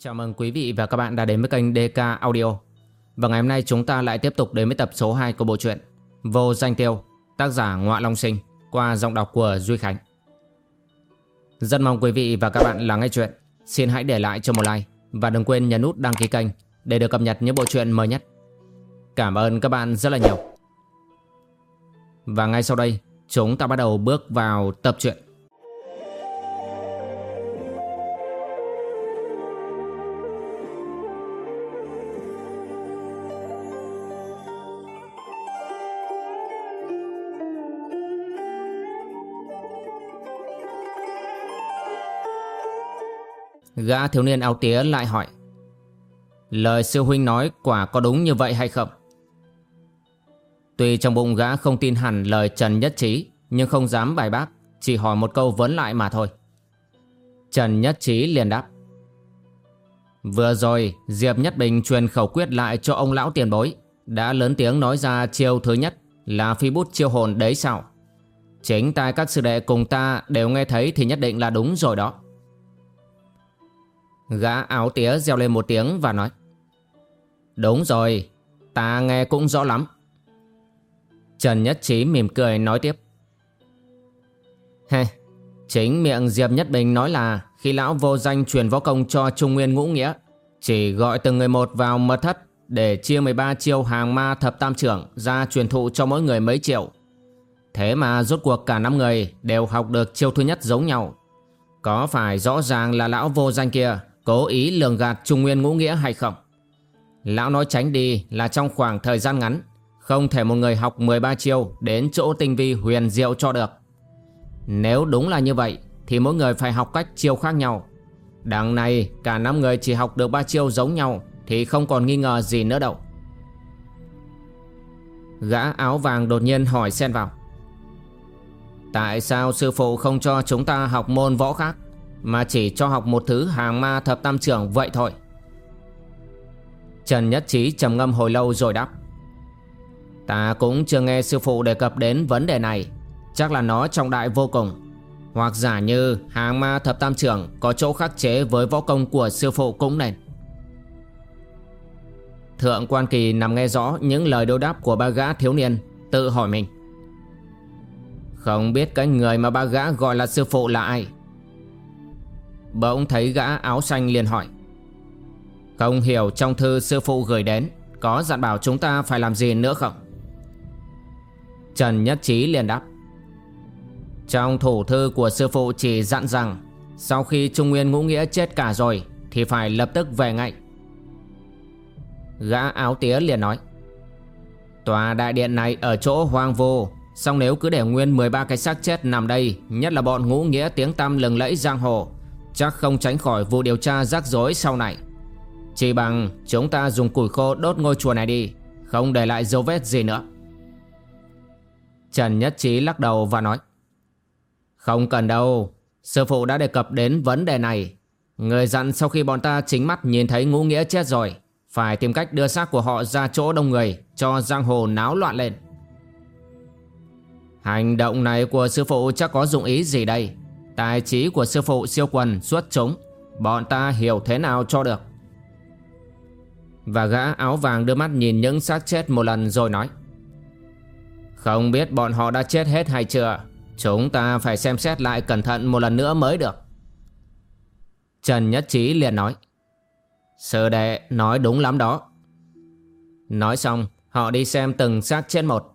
Chào mừng quý vị và các bạn đã đến với kênh DK Audio. Và ngày hôm nay chúng ta lại tiếp tục đến với tập số 2 của bộ truyện Vô Danh Tiêu, tác giả Ngọa Long Sinh, qua giọng đọc của Duy Khánh. Rất mong quý vị và các bạn lắng nghe chuyện. Xin hãy để lại cho một like và đừng quên nhấn nút đăng ký kênh để được cập nhật những bộ truyện mới nhất. Cảm ơn các bạn rất là nhiều. Và ngay sau đây, chúng ta bắt đầu bước vào tập truyện. Gã thiếu niên áo tía lại hỏi, Lời sư huynh nói quả có đúng như vậy hay không? Tuy trong bụng gã không tin hẳn lời Trần Nhất Trí, Nhưng không dám bài bác, Chỉ hỏi một câu vấn lại mà thôi. Trần Nhất Trí liền đáp, Vừa rồi Diệp Nhất Bình truyền khẩu quyết lại cho ông lão tiền bối, Đã lớn tiếng nói ra chiêu thứ nhất Là phi bút chiêu hồn đấy sao Chính tai các sư đệ cùng ta đều nghe thấy Thì nhất định là đúng rồi đó. Gã áo tía reo lên một tiếng và nói, Đúng rồi, Ta nghe cũng rõ lắm. Trần Nhất Trí mỉm cười nói tiếp, Hê, Chính miệng Diệp Nhất Bình nói là Khi lão vô danh truyền võ công cho Trung Nguyên Ngũ Nghĩa, Chỉ gọi từng người một vào mật thất Để chia 13 chiêu hàng ma thập tam trưởng Ra truyền thụ cho mỗi người mấy triệu. Thế mà rốt cuộc cả năm người Đều học được chiêu thứ nhất giống nhau. Có phải rõ ràng là lão vô danh kia Cố ý lường gạt Trung Nguyên Ngũ Nghĩa hay không? Lão nói tránh đi là trong khoảng thời gian ngắn, Không thể một người học 13 chiêu Đến chỗ tinh vi huyền diệu cho được. Nếu đúng là như vậy, Thì mỗi người phải học cách chiêu khác nhau. Đằng này, cả năm người chỉ học được ba chiêu giống nhau Thì không còn nghi ngờ gì nữa đâu. Gã áo vàng đột nhiên hỏi xen vào. Tại sao sư phụ không cho chúng ta học môn võ khác? Mà chỉ cho học một thứ hàng ma thập tam trưởng vậy thôi. Trần Nhất Trí trầm ngâm hồi lâu rồi đáp. Ta cũng chưa nghe sư phụ đề cập đến vấn đề này. Chắc là nó trọng đại vô cùng. Hoặc giả như hàng ma thập tam trưởng Có chỗ khắc chế với võ công của sư phụ cũng nên. Thượng quan kỳ nằm nghe rõ những lời đối đáp của ba gã thiếu niên, Tự hỏi mình. Không biết cái người mà ba gã gọi là sư phụ là ai? Bỗng thấy gã áo xanh liền hỏi. Không hiểu trong thư sư phụ gửi đến, Có dặn bảo chúng ta phải làm gì nữa không? Trần Nhất Trí liền đáp. Trong thủ thư của sư phụ chỉ dặn rằng, Sau khi Trung Nguyên Ngũ Nghĩa chết cả rồi, Thì phải lập tức về ngay. Gã áo tía liền nói. Tòa đại điện này ở chỗ hoang vô Xong nếu cứ để nguyên 13 cái xác chết nằm đây, Nhất là bọn ngũ nghĩa tiếng tăm lừng lẫy giang hồ Chắc không tránh khỏi vụ điều tra rắc rối sau này. Chỉ bằng chúng ta dùng củi khô đốt ngôi chùa này đi, Không để lại dấu vết gì nữa. Trần Nhất Trí lắc đầu và nói, Không cần đâu, Sư phụ đã đề cập đến vấn đề này. Người dặn sau khi bọn ta chính mắt nhìn thấy ngũ nghĩa chết rồi, Phải tìm cách đưa xác của họ ra chỗ đông người Cho giang hồ náo loạn lên. Hành động này của sư phụ chắc có dụng ý gì đây? Tài trí của sư phụ siêu quần xuất chúng. Bọn ta hiểu thế nào cho được? Và gã áo vàng đưa mắt nhìn những xác chết một lần rồi nói. Không biết bọn họ đã chết hết hay chưa? Chúng ta phải xem xét lại cẩn thận một lần nữa mới được. Trần Nhất Trí liền nói. Sư đệ nói đúng lắm đó. Nói xong, họ đi xem từng xác chết một.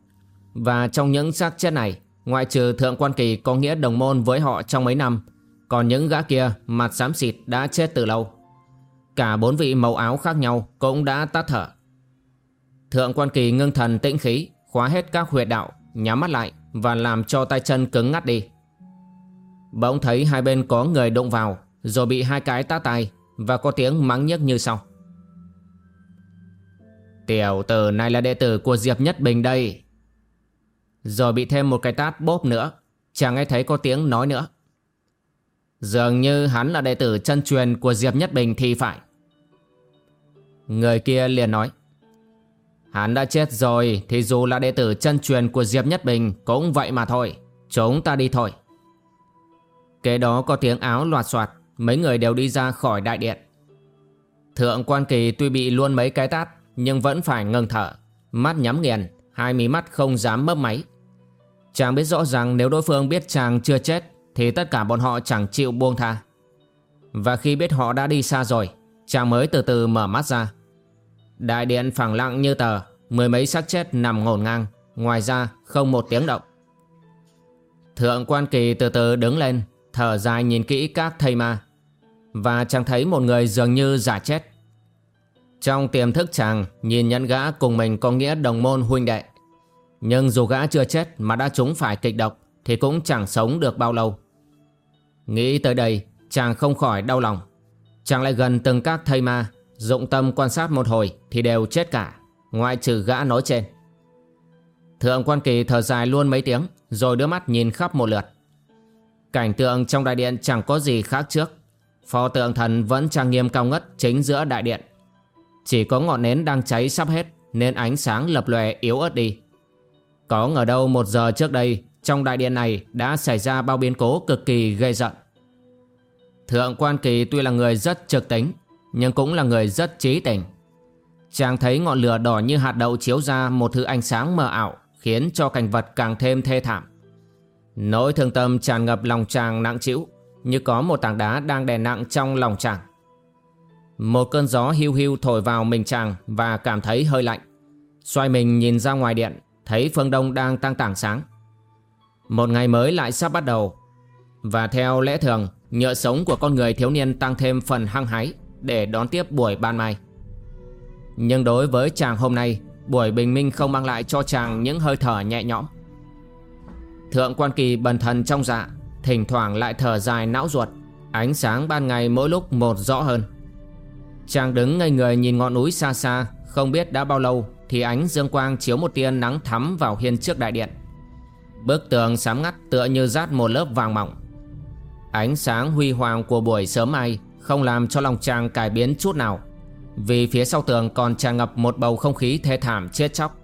Và trong những xác chết này Ngoại trừ thượng quan kỳ có nghĩa đồng môn với họ trong mấy năm, Còn những gã kia, mặt xám xịt đã chết từ lâu. Cả bốn vị màu áo khác nhau cũng đã tắt thở. Thượng quan kỳ ngưng thần tĩnh khí, Khóa hết các huyệt đạo, Nhắm mắt lại Và làm cho tay chân cứng ngắt đi. Bỗng thấy hai bên có người đụng vào, Rồi bị hai cái tá tay Và có tiếng mắng nhức như sau. Tiểu tử này là đệ tử của Diệp Nhất Bình đây rồi bị thêm một cái tát bóp nữa. Chẳng nghe thấy có tiếng nói nữa. Dường như hắn là đệ tử chân truyền của Diệp Nhất Bình thì phải. Người kia liền nói, Hắn đã chết rồi, Thì dù là đệ tử chân truyền của Diệp Nhất Bình Cũng vậy mà thôi. Chúng ta đi thôi. Kế đó có tiếng áo loạt soạt, Mấy người đều đi ra khỏi đại điện. Thượng quan kỳ tuy bị luôn mấy cái tát, Nhưng vẫn phải ngừng thở. Mắt nhắm nghiền, Hai mí mắt không dám mấp máy. Chàng biết rõ rằng nếu đối phương biết chàng chưa chết, Thì tất cả bọn họ chẳng chịu buông tha. Và khi biết họ đã đi xa rồi, Chàng mới từ từ mở mắt ra. Đại điện phẳng lặng như tờ, Mười mấy xác chết nằm ngổn ngang, Ngoài ra không một tiếng động. Thượng quan kỳ từ từ đứng lên, Thở dài nhìn kỹ các thầy ma. Và chàng thấy một người dường như giả chết. Trong tiềm thức chàng, Nhìn nhận gã cùng mình có nghĩa đồng môn huynh đệ. Nhưng dù gã chưa chết Mà đã trúng phải kịch độc Thì cũng chẳng sống được bao lâu. Nghĩ tới đây, Chàng không khỏi đau lòng. Chàng lại gần từng các thây ma, Dụng tâm quan sát một hồi Thì đều chết cả, Ngoại trừ gã nói trên. Thượng quan kỳ thở dài luôn mấy tiếng, Rồi đưa mắt nhìn khắp một lượt. Cảnh tượng trong đại điện chẳng có gì khác trước. Phò tượng thần vẫn trang nghiêm cao ngất Chính giữa đại điện. Chỉ có ngọn nến đang cháy sắp hết Nên ánh sáng lập lòe yếu ớt đi. Có ngờ đâu một giờ trước đây Trong đại điện này đã xảy ra bao biến cố cực kỳ gây giận Thượng quan kỳ tuy là người rất trực tính Nhưng cũng là người rất trí tình Chàng thấy ngọn lửa đỏ như hạt đậu chiếu ra một thứ ánh sáng mờ ảo khiến cho cảnh vật càng thêm thê thảm. Nỗi thương tâm tràn ngập lòng chàng nặng trĩu như có một tảng đá đang đè nặng trong lòng chàng. Một cơn gió hiu hiu thổi vào mình chàng và cảm thấy hơi lạnh. Xoay mình nhìn ra ngoài điện, thấy phương đông đang tăng tảng sáng. Một ngày mới lại sắp bắt đầu. Và theo lẽ thường, nhựa sống của con người thiếu niên tăng thêm phần hăng hái để đón tiếp buổi ban mai. Nhưng đối với chàng hôm nay Buổi bình minh không mang lại cho chàng những hơi thở nhẹ nhõm Thượng quan kỳ bần thần trong dạ Thỉnh thoảng lại thở dài não ruột Ánh sáng ban ngày mỗi lúc một rõ hơn Chàng đứng ngây người nhìn ngọn núi xa xa Không biết đã bao lâu thì ánh dương quang chiếu một tia nắng thắm vào hiên trước đại điện. Bức tường sám ngắt tựa như rát một lớp vàng mỏng. Ánh sáng huy hoàng của buổi sớm mai Không làm cho lòng chàng cải biến chút nào, vì phía sau tường còn tràn ngập một bầu không khí thê thảm chết chóc.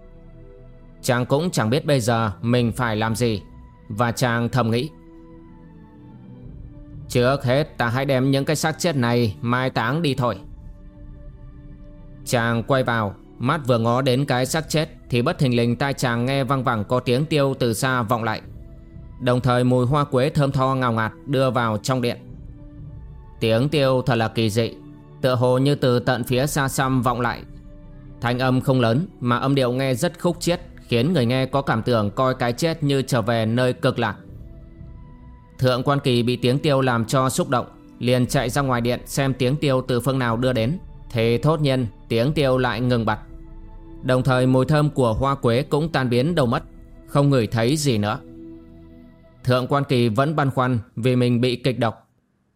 Chàng cũng chẳng biết bây giờ mình phải làm gì, Và chàng thầm nghĩ. Trước hết ta hãy đem những cái xác chết này mai táng đi thôi. Chàng quay vào Mắt vừa ngó đến cái xác chết Thì bất thình lình tai chàng nghe văng vẳng có tiếng tiêu từ xa vọng lại. Đồng thời mùi hoa quế thơm tho ngào ngạt đưa vào trong điện. Tiếng tiêu thật là kỳ dị, Tựa hồ như từ tận phía xa xăm vọng lại. Thanh âm không lớn mà âm điệu nghe rất khúc chiết, Khiến người nghe có cảm tưởng coi cái chết như trở về nơi cực lạc. Thượng quan kỳ bị tiếng tiêu làm cho xúc động, Liền chạy ra ngoài điện xem tiếng tiêu từ phương nào đưa đến. Thế thốt nhiên, tiếng tiêu lại ngừng bặt. Đồng thời mùi thơm của hoa quế cũng tan biến đâu mất Không ngửi thấy gì nữa Thượng quan kỳ vẫn băn khoăn vì mình bị kịch độc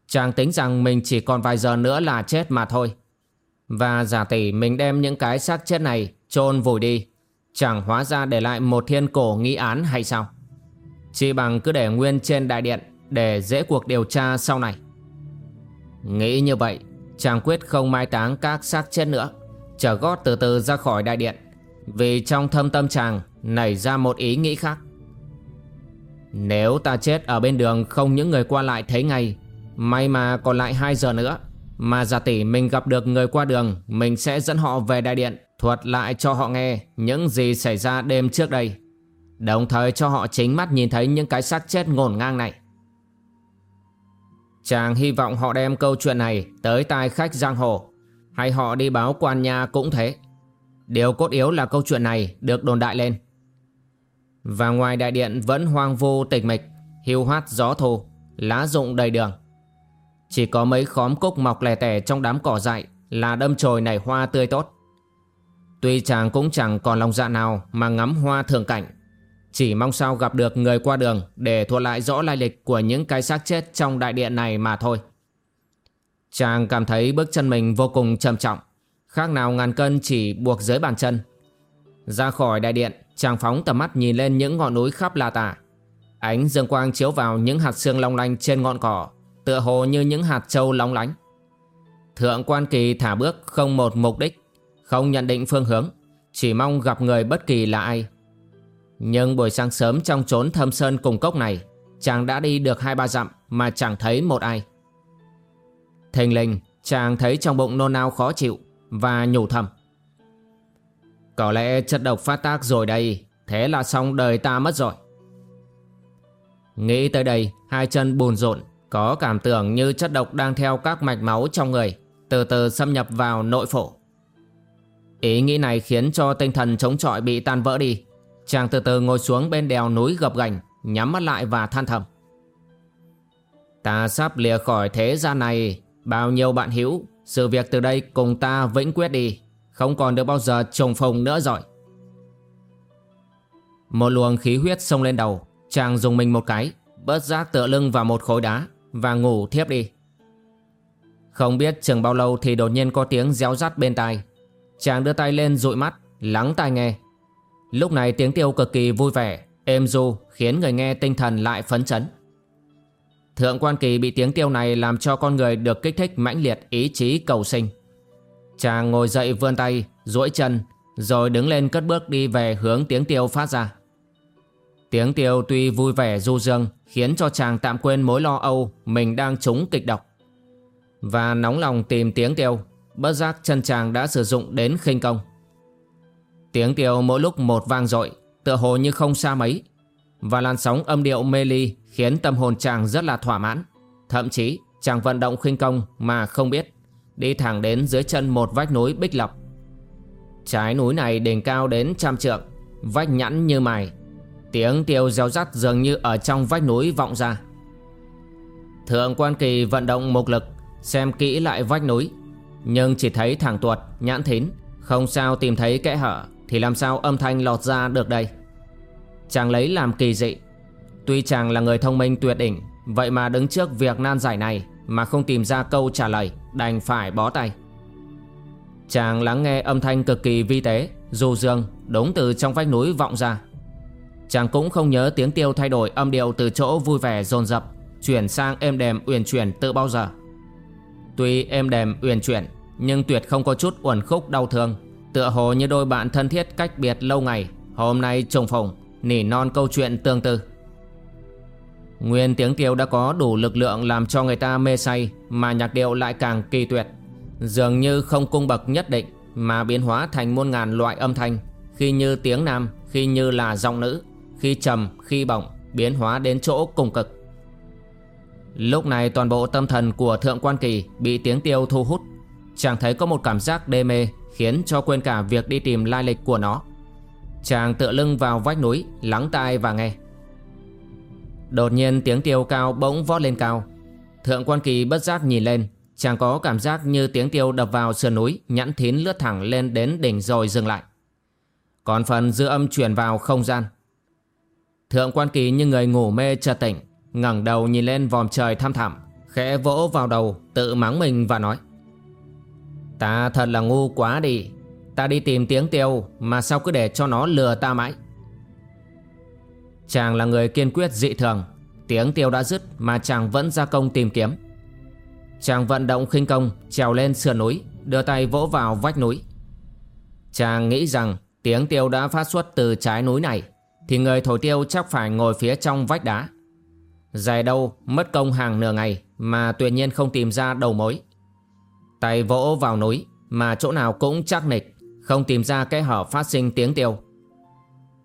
Chàng tính rằng mình chỉ còn vài giờ nữa là chết mà thôi. Và giả tỷ mình đem những cái xác chết này chôn vùi đi. Chẳng hóa ra để lại một thiên cổ nghi án hay sao? Chỉ bằng cứ để nguyên trên đại điện để dễ cuộc điều tra sau này. Nghĩ như vậy, chàng quyết không mai táng các xác chết nữa. Chở gót từ từ ra khỏi đại điện. Vì trong thâm tâm chàng nảy ra một ý nghĩ khác. Nếu ta chết ở bên đường không những người qua lại thấy ngay, May mà còn lại 2 giờ nữa, Mà giả tỷ mình gặp được người qua đường, Mình sẽ dẫn họ về đại điện, Thuật lại cho họ nghe Những gì xảy ra đêm trước đây Đồng thời cho họ chính mắt nhìn thấy Những cái xác chết ngổn ngang này Chàng hy vọng họ đem câu chuyện này Tới tai khách giang hồ hay họ đi báo quan nhà cũng thế Điều cốt yếu là câu chuyện này Được đồn đại lên Và ngoài đại điện vẫn hoang vu tịch mịch Hiu hoát gió thô, Lá rụng đầy đường chỉ có mấy khóm cúc mọc lẻ tẻ trong đám cỏ dại là đâm chồi nảy hoa tươi tốt. Tuy chàng cũng chẳng còn lòng dạ nào mà ngắm hoa thường cảnh. Chỉ mong sao gặp được người qua đường để thuật lại rõ lai lịch của những cái xác chết trong đại điện này mà thôi. Chàng cảm thấy bước chân mình vô cùng trầm trọng, khác nào ngàn cân chỉ buộc dưới bàn chân. Ra khỏi đại điện, chàng phóng tầm mắt nhìn lên những ngọn núi khắp là tả. Ánh dương quang chiếu vào những hạt xương long lanh trên ngọn cỏ tựa hồ như những hạt châu long lánh. Thượng quan kỳ thả bước không một mục đích, không nhận định phương hướng, chỉ mong gặp người bất kỳ là ai. Nhưng buổi sáng sớm trong chốn thâm sơn cùng cốc này, chàng đã đi được hai ba dặm mà chẳng thấy một ai. Thình lình, Chàng thấy trong bụng nôn nao khó chịu Và nhủ thầm. Có lẽ chất độc phát tác rồi đây Thế là xong đời ta mất rồi. Nghĩ tới đây Hai chân bùn rộn Có cảm tưởng như chất độc đang theo các mạch máu trong người Từ từ xâm nhập vào nội phổ. Ý nghĩ này khiến cho tinh thần chống chọi bị tan vỡ đi. Chàng từ từ ngồi xuống bên đèo núi gập gành Nhắm mắt lại và than thầm. Ta sắp lìa khỏi thế gian này Bao nhiêu bạn hữu Sự việc từ đây cùng ta vĩnh quyết đi. Không còn được bao giờ trùng phùng nữa rồi. Một luồng khí huyết xông lên đầu. Chàng dùng mình một cái, Bớt giác tựa lưng vào một khối đá Và ngủ thiếp đi. Không biết chừng bao lâu thì đột nhiên có tiếng réo rắt bên tai. Chàng đưa tay lên dụi mắt, Lắng tai nghe. Lúc này tiếng tiêu cực kỳ vui vẻ, Êm du, khiến người nghe tinh thần lại phấn chấn. Thượng quan kỳ bị tiếng tiêu này làm cho con người được kích thích mãnh liệt ý chí cầu sinh. Chàng ngồi dậy vươn tay, duỗi chân, rồi đứng lên cất bước đi về hướng tiếng tiêu phát ra. Tiếng tiêu tuy vui vẻ du dương khiến cho chàng tạm quên mối lo âu mình đang trúng kịch độc. Và nóng lòng tìm tiếng tiêu, bất giác chân chàng đã sử dụng đến khinh công. Tiếng tiêu mỗi lúc một vang dội, tựa hồ như không xa mấy. Và làn sóng âm điệu mê ly khiến tâm hồn chàng rất là thỏa mãn. Thậm chí chàng vận động khinh công mà không biết, đi thẳng đến dưới chân một vách núi bích lọc. Trái núi này đỉnh cao đến trăm trượng, vách nhẵn như mài. Tiếng tiêu reo rắt dường như ở trong vách núi vọng ra. Thượng quan kỳ vận động một lực, xem kỹ lại vách núi. Nhưng chỉ thấy thẳng tuột, nhãn thín, không sao tìm thấy kẽ hở thì làm sao âm thanh lọt ra được đây. Chàng lấy làm kỳ dị. Tuy chàng là người thông minh tuyệt đỉnh, Vậy mà đứng trước việc nan giải này Mà không tìm ra câu trả lời, Đành phải bó tay. Chàng lắng nghe âm thanh cực kỳ vi tế, Du dương đúng từ trong vách núi vọng ra. Chàng cũng không nhớ tiếng tiêu thay đổi âm điệu từ chỗ vui vẻ dồn dập, Chuyển sang êm đềm uyển chuyển tự bao giờ. Tuy êm đềm uyển chuyển, Nhưng tuyệt không có chút uẩn khúc đau thương, Tựa hồ như đôi bạn thân thiết cách biệt lâu ngày, Hôm nay trùng phùng. Nỉ non câu chuyện tương tự Nguyên tiếng tiêu đã có đủ lực lượng làm cho người ta mê say mà nhạc điệu lại càng kỳ tuyệt. Dường như không cung bậc nhất định mà biến hóa thành muôn ngàn loại âm thanh khi như tiếng nam, khi như là giọng nữ, khi trầm, khi bổng, biến hóa đến chỗ cùng cực. Lúc này toàn bộ tâm thần của Thượng Quan Kỳ bị tiếng tiêu thu hút. Chàng thấy có một cảm giác đê mê khiến cho quên cả việc đi tìm lai lịch của nó. Chàng tựa lưng vào vách núi, lắng tai và nghe. Đột nhiên tiếng tiêu cao bỗng vót lên cao. Thượng quan kỳ bất giác nhìn lên Chàng có cảm giác như tiếng tiêu đập vào sườn núi Nhãn thín lướt thẳng lên đến đỉnh rồi dừng lại. Còn phần dư âm chuyển vào không gian. Thượng quan kỳ như người ngủ mê chợt tỉnh ngẩng đầu nhìn lên vòm trời thăm thẳm Khẽ vỗ vào đầu tự mắng mình và nói Ta thật là ngu quá đi Ta đi tìm tiếng tiêu Mà sao cứ để cho nó lừa ta mãi? Chàng là người kiên quyết dị thường. Tiếng tiêu đã dứt mà chàng vẫn ra công tìm kiếm. Chàng vận động khinh công, Trèo lên sườn núi, Đưa tay vỗ vào vách núi. Chàng nghĩ rằng tiếng tiêu đã phát xuất từ trái núi này, Thì người thổi tiêu chắc phải ngồi phía trong vách đá. Dài đâu mất công hàng nửa ngày Mà tuyệt nhiên không tìm ra đầu mối. Tay vỗ vào núi Mà chỗ nào cũng chắc nịch. Không tìm ra cái hở phát sinh tiếng tiêu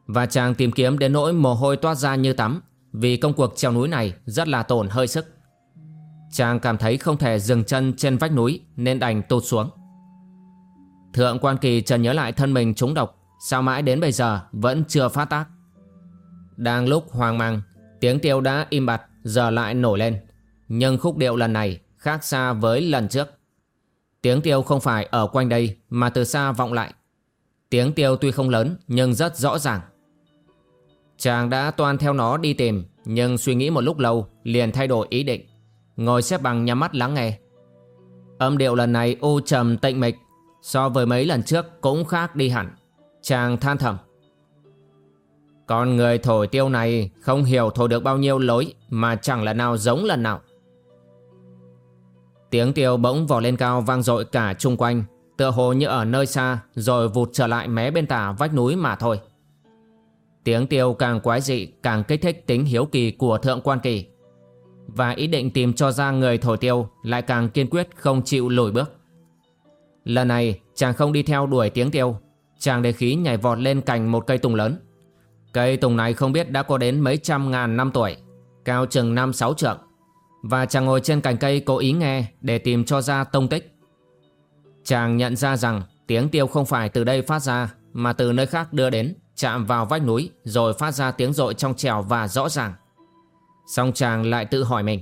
và chàng tìm kiếm đến nỗi mồ hôi toát ra như tắm, Vì công cuộc trèo núi này rất là tổn hơi sức. Chàng cảm thấy không thể dừng chân trên vách núi Nên đành tụt xuống. Thượng quan kỳ trần nhớ lại thân mình trúng độc, Sao mãi đến bây giờ vẫn chưa phát tác. Đang lúc hoang mang, Tiếng tiêu đã im bặt, Giờ lại nổi lên. Nhưng khúc điệu lần này khác xa với lần trước. Tiếng tiêu không phải ở quanh đây, Mà từ xa vọng lại. Tiếng tiêu tuy không lớn, nhưng rất rõ ràng. Chàng đã toan theo nó đi tìm, Nhưng suy nghĩ một lúc lâu, Liền thay đổi ý định. Ngồi xếp bằng nhắm mắt lắng nghe. Âm điệu lần này u trầm tịnh mịch, So với mấy lần trước cũng khác đi hẳn. Chàng than thầm. Con người thổi tiêu này Không hiểu thổi được bao nhiêu lối, Mà chẳng là nào giống lần nào. Tiếng tiêu bỗng vò lên cao vang dội cả chung quanh Tựa hồ như ở nơi xa Rồi vụt trở lại mé bên tả vách núi mà thôi Tiếng tiêu càng quái dị càng kích thích tính hiếu kỳ của thượng quan kỳ. và ý định tìm cho ra người thổi tiêu lại càng kiên quyết không chịu lùi bước. Lần này chàng không đi theo đuổi tiếng tiêu, chàng để khí nhảy vọt lên cành một cây tùng lớn. Cây tùng này không biết đã có đến mấy trăm ngàn năm tuổi, cao chừng năm sáu trượng, và chàng ngồi trên cành cây cố ý nghe để tìm cho ra tông tích. Chàng nhận ra rằng tiếng tiêu không phải từ đây phát ra mà từ nơi khác đưa đến, chạm vào vách núi rồi phát ra tiếng rội trong trèo và rõ ràng. Xong chàng lại tự hỏi mình.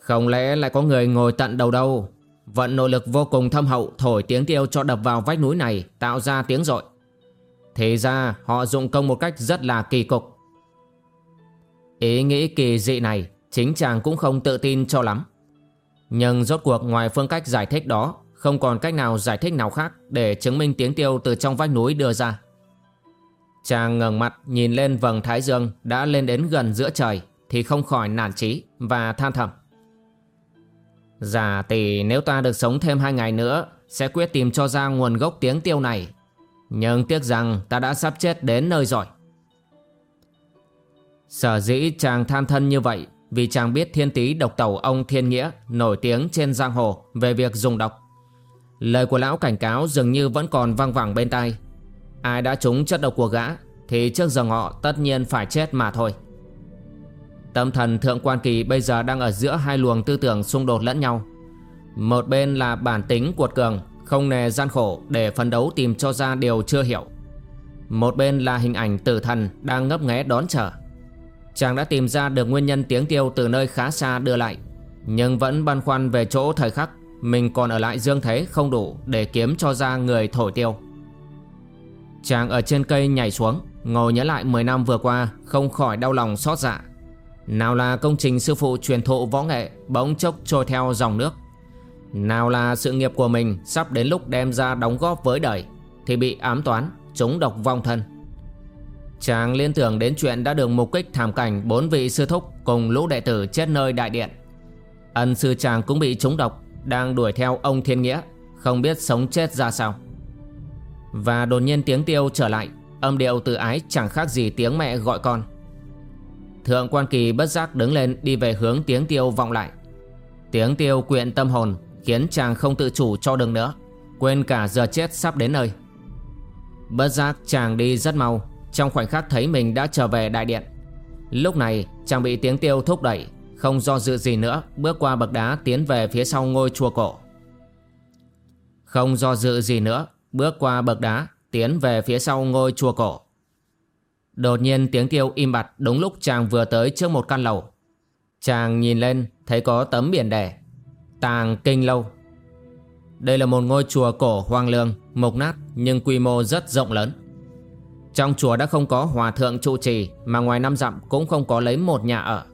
Không lẽ lại có người ngồi tận đầu đâu Vận nội lực vô cùng thâm hậu thổi tiếng tiêu cho đập vào vách núi này tạo ra tiếng rội. thế ra họ dụng công một cách rất là kỳ cục. Ý nghĩ kỳ dị này chính chàng cũng không tự tin cho lắm. Nhưng rốt cuộc ngoài phương cách giải thích đó, không còn cách nào giải thích nào khác để chứng minh tiếng tiêu từ trong vách núi đưa ra. Chàng ngẩng mặt nhìn lên vầng thái dương đã lên đến gần giữa trời thì không khỏi nản chí và than thầm. Giả tỷ, nếu ta được sống thêm hai ngày nữa, Sẽ quyết tìm cho ra nguồn gốc tiếng tiêu này Nhưng tiếc rằng ta đã sắp chết đến nơi rồi Sở dĩ chàng than thân như vậy vì chàng biết thiên tý độc tẩu ông Thiên Nghĩa Nổi tiếng trên giang hồ về việc dùng độc. Lời của lão cảnh cáo dường như vẫn còn vang vẳng bên tai. Ai đã trúng chất độc của gã Thì trước giờ ngọ tất nhiên phải chết mà thôi. Tâm thần thượng quan kỳ bây giờ đang ở giữa hai luồng tư tưởng xung đột lẫn nhau. Một bên là bản tính cuột cường, Không nề gian khổ để phấn đấu tìm cho ra điều chưa hiểu. Một bên là hình ảnh tử thần đang ngấp nghé đón chờ. Chàng đã tìm ra được nguyên nhân tiếng tiêu từ nơi khá xa đưa lại. Nhưng vẫn băn khoăn về chỗ thời khắc Mình còn ở lại dương thế không đủ để kiếm cho ra người thổi tiêu. Chàng ở trên cây nhảy xuống Ngồi nhớ lại 10 năm vừa qua Không khỏi đau lòng xót dạ nào là công trình sư phụ truyền thụ võ nghệ bỗng chốc trôi theo dòng nước. Nào là sự nghiệp của mình sắp đến lúc đem ra đóng góp với đời Thì bị ám toán, trúng độc vong thân. Chàng liên tưởng đến chuyện đã được mục kích thảm cảnh bốn vị sư thúc cùng lũ đệ tử chết nơi đại điện. Ân sư chàng cũng bị trúng độc, Đang đuổi theo ông Thiên Nghĩa, Không biết sống chết ra sao. Và đột nhiên tiếng tiêu trở lại, Âm điệu tự ái chẳng khác gì tiếng mẹ gọi con. Thượng quan kỳ bất giác đứng lên đi về hướng tiếng tiêu vọng lại. Tiếng tiêu quyện tâm hồn, Khiến chàng không tự chủ cho đường nữa, Quên cả giờ chết sắp đến nơi. Bất giác chàng đi rất mau trong khoảnh khắc thấy mình đã trở về đại điện Lúc này chàng bị tiếng tiêu thúc đẩy Không do dự gì nữa Bước qua bậc đá tiến về phía sau ngôi chùa cổ Không do dự gì nữa Bước qua bậc đá Tiến về phía sau ngôi chùa cổ Đột nhiên tiếng tiêu im bặt đúng lúc chàng vừa tới trước một căn lầu. Chàng nhìn lên thấy có tấm biển đề Tàng Kinh Lâu. Đây là một ngôi chùa cổ hoang lương, mộc nát nhưng quy mô rất rộng lớn. Trong chùa đã không có hòa thượng trụ trì mà ngoài năm dặm cũng không có lấy một nhà ở.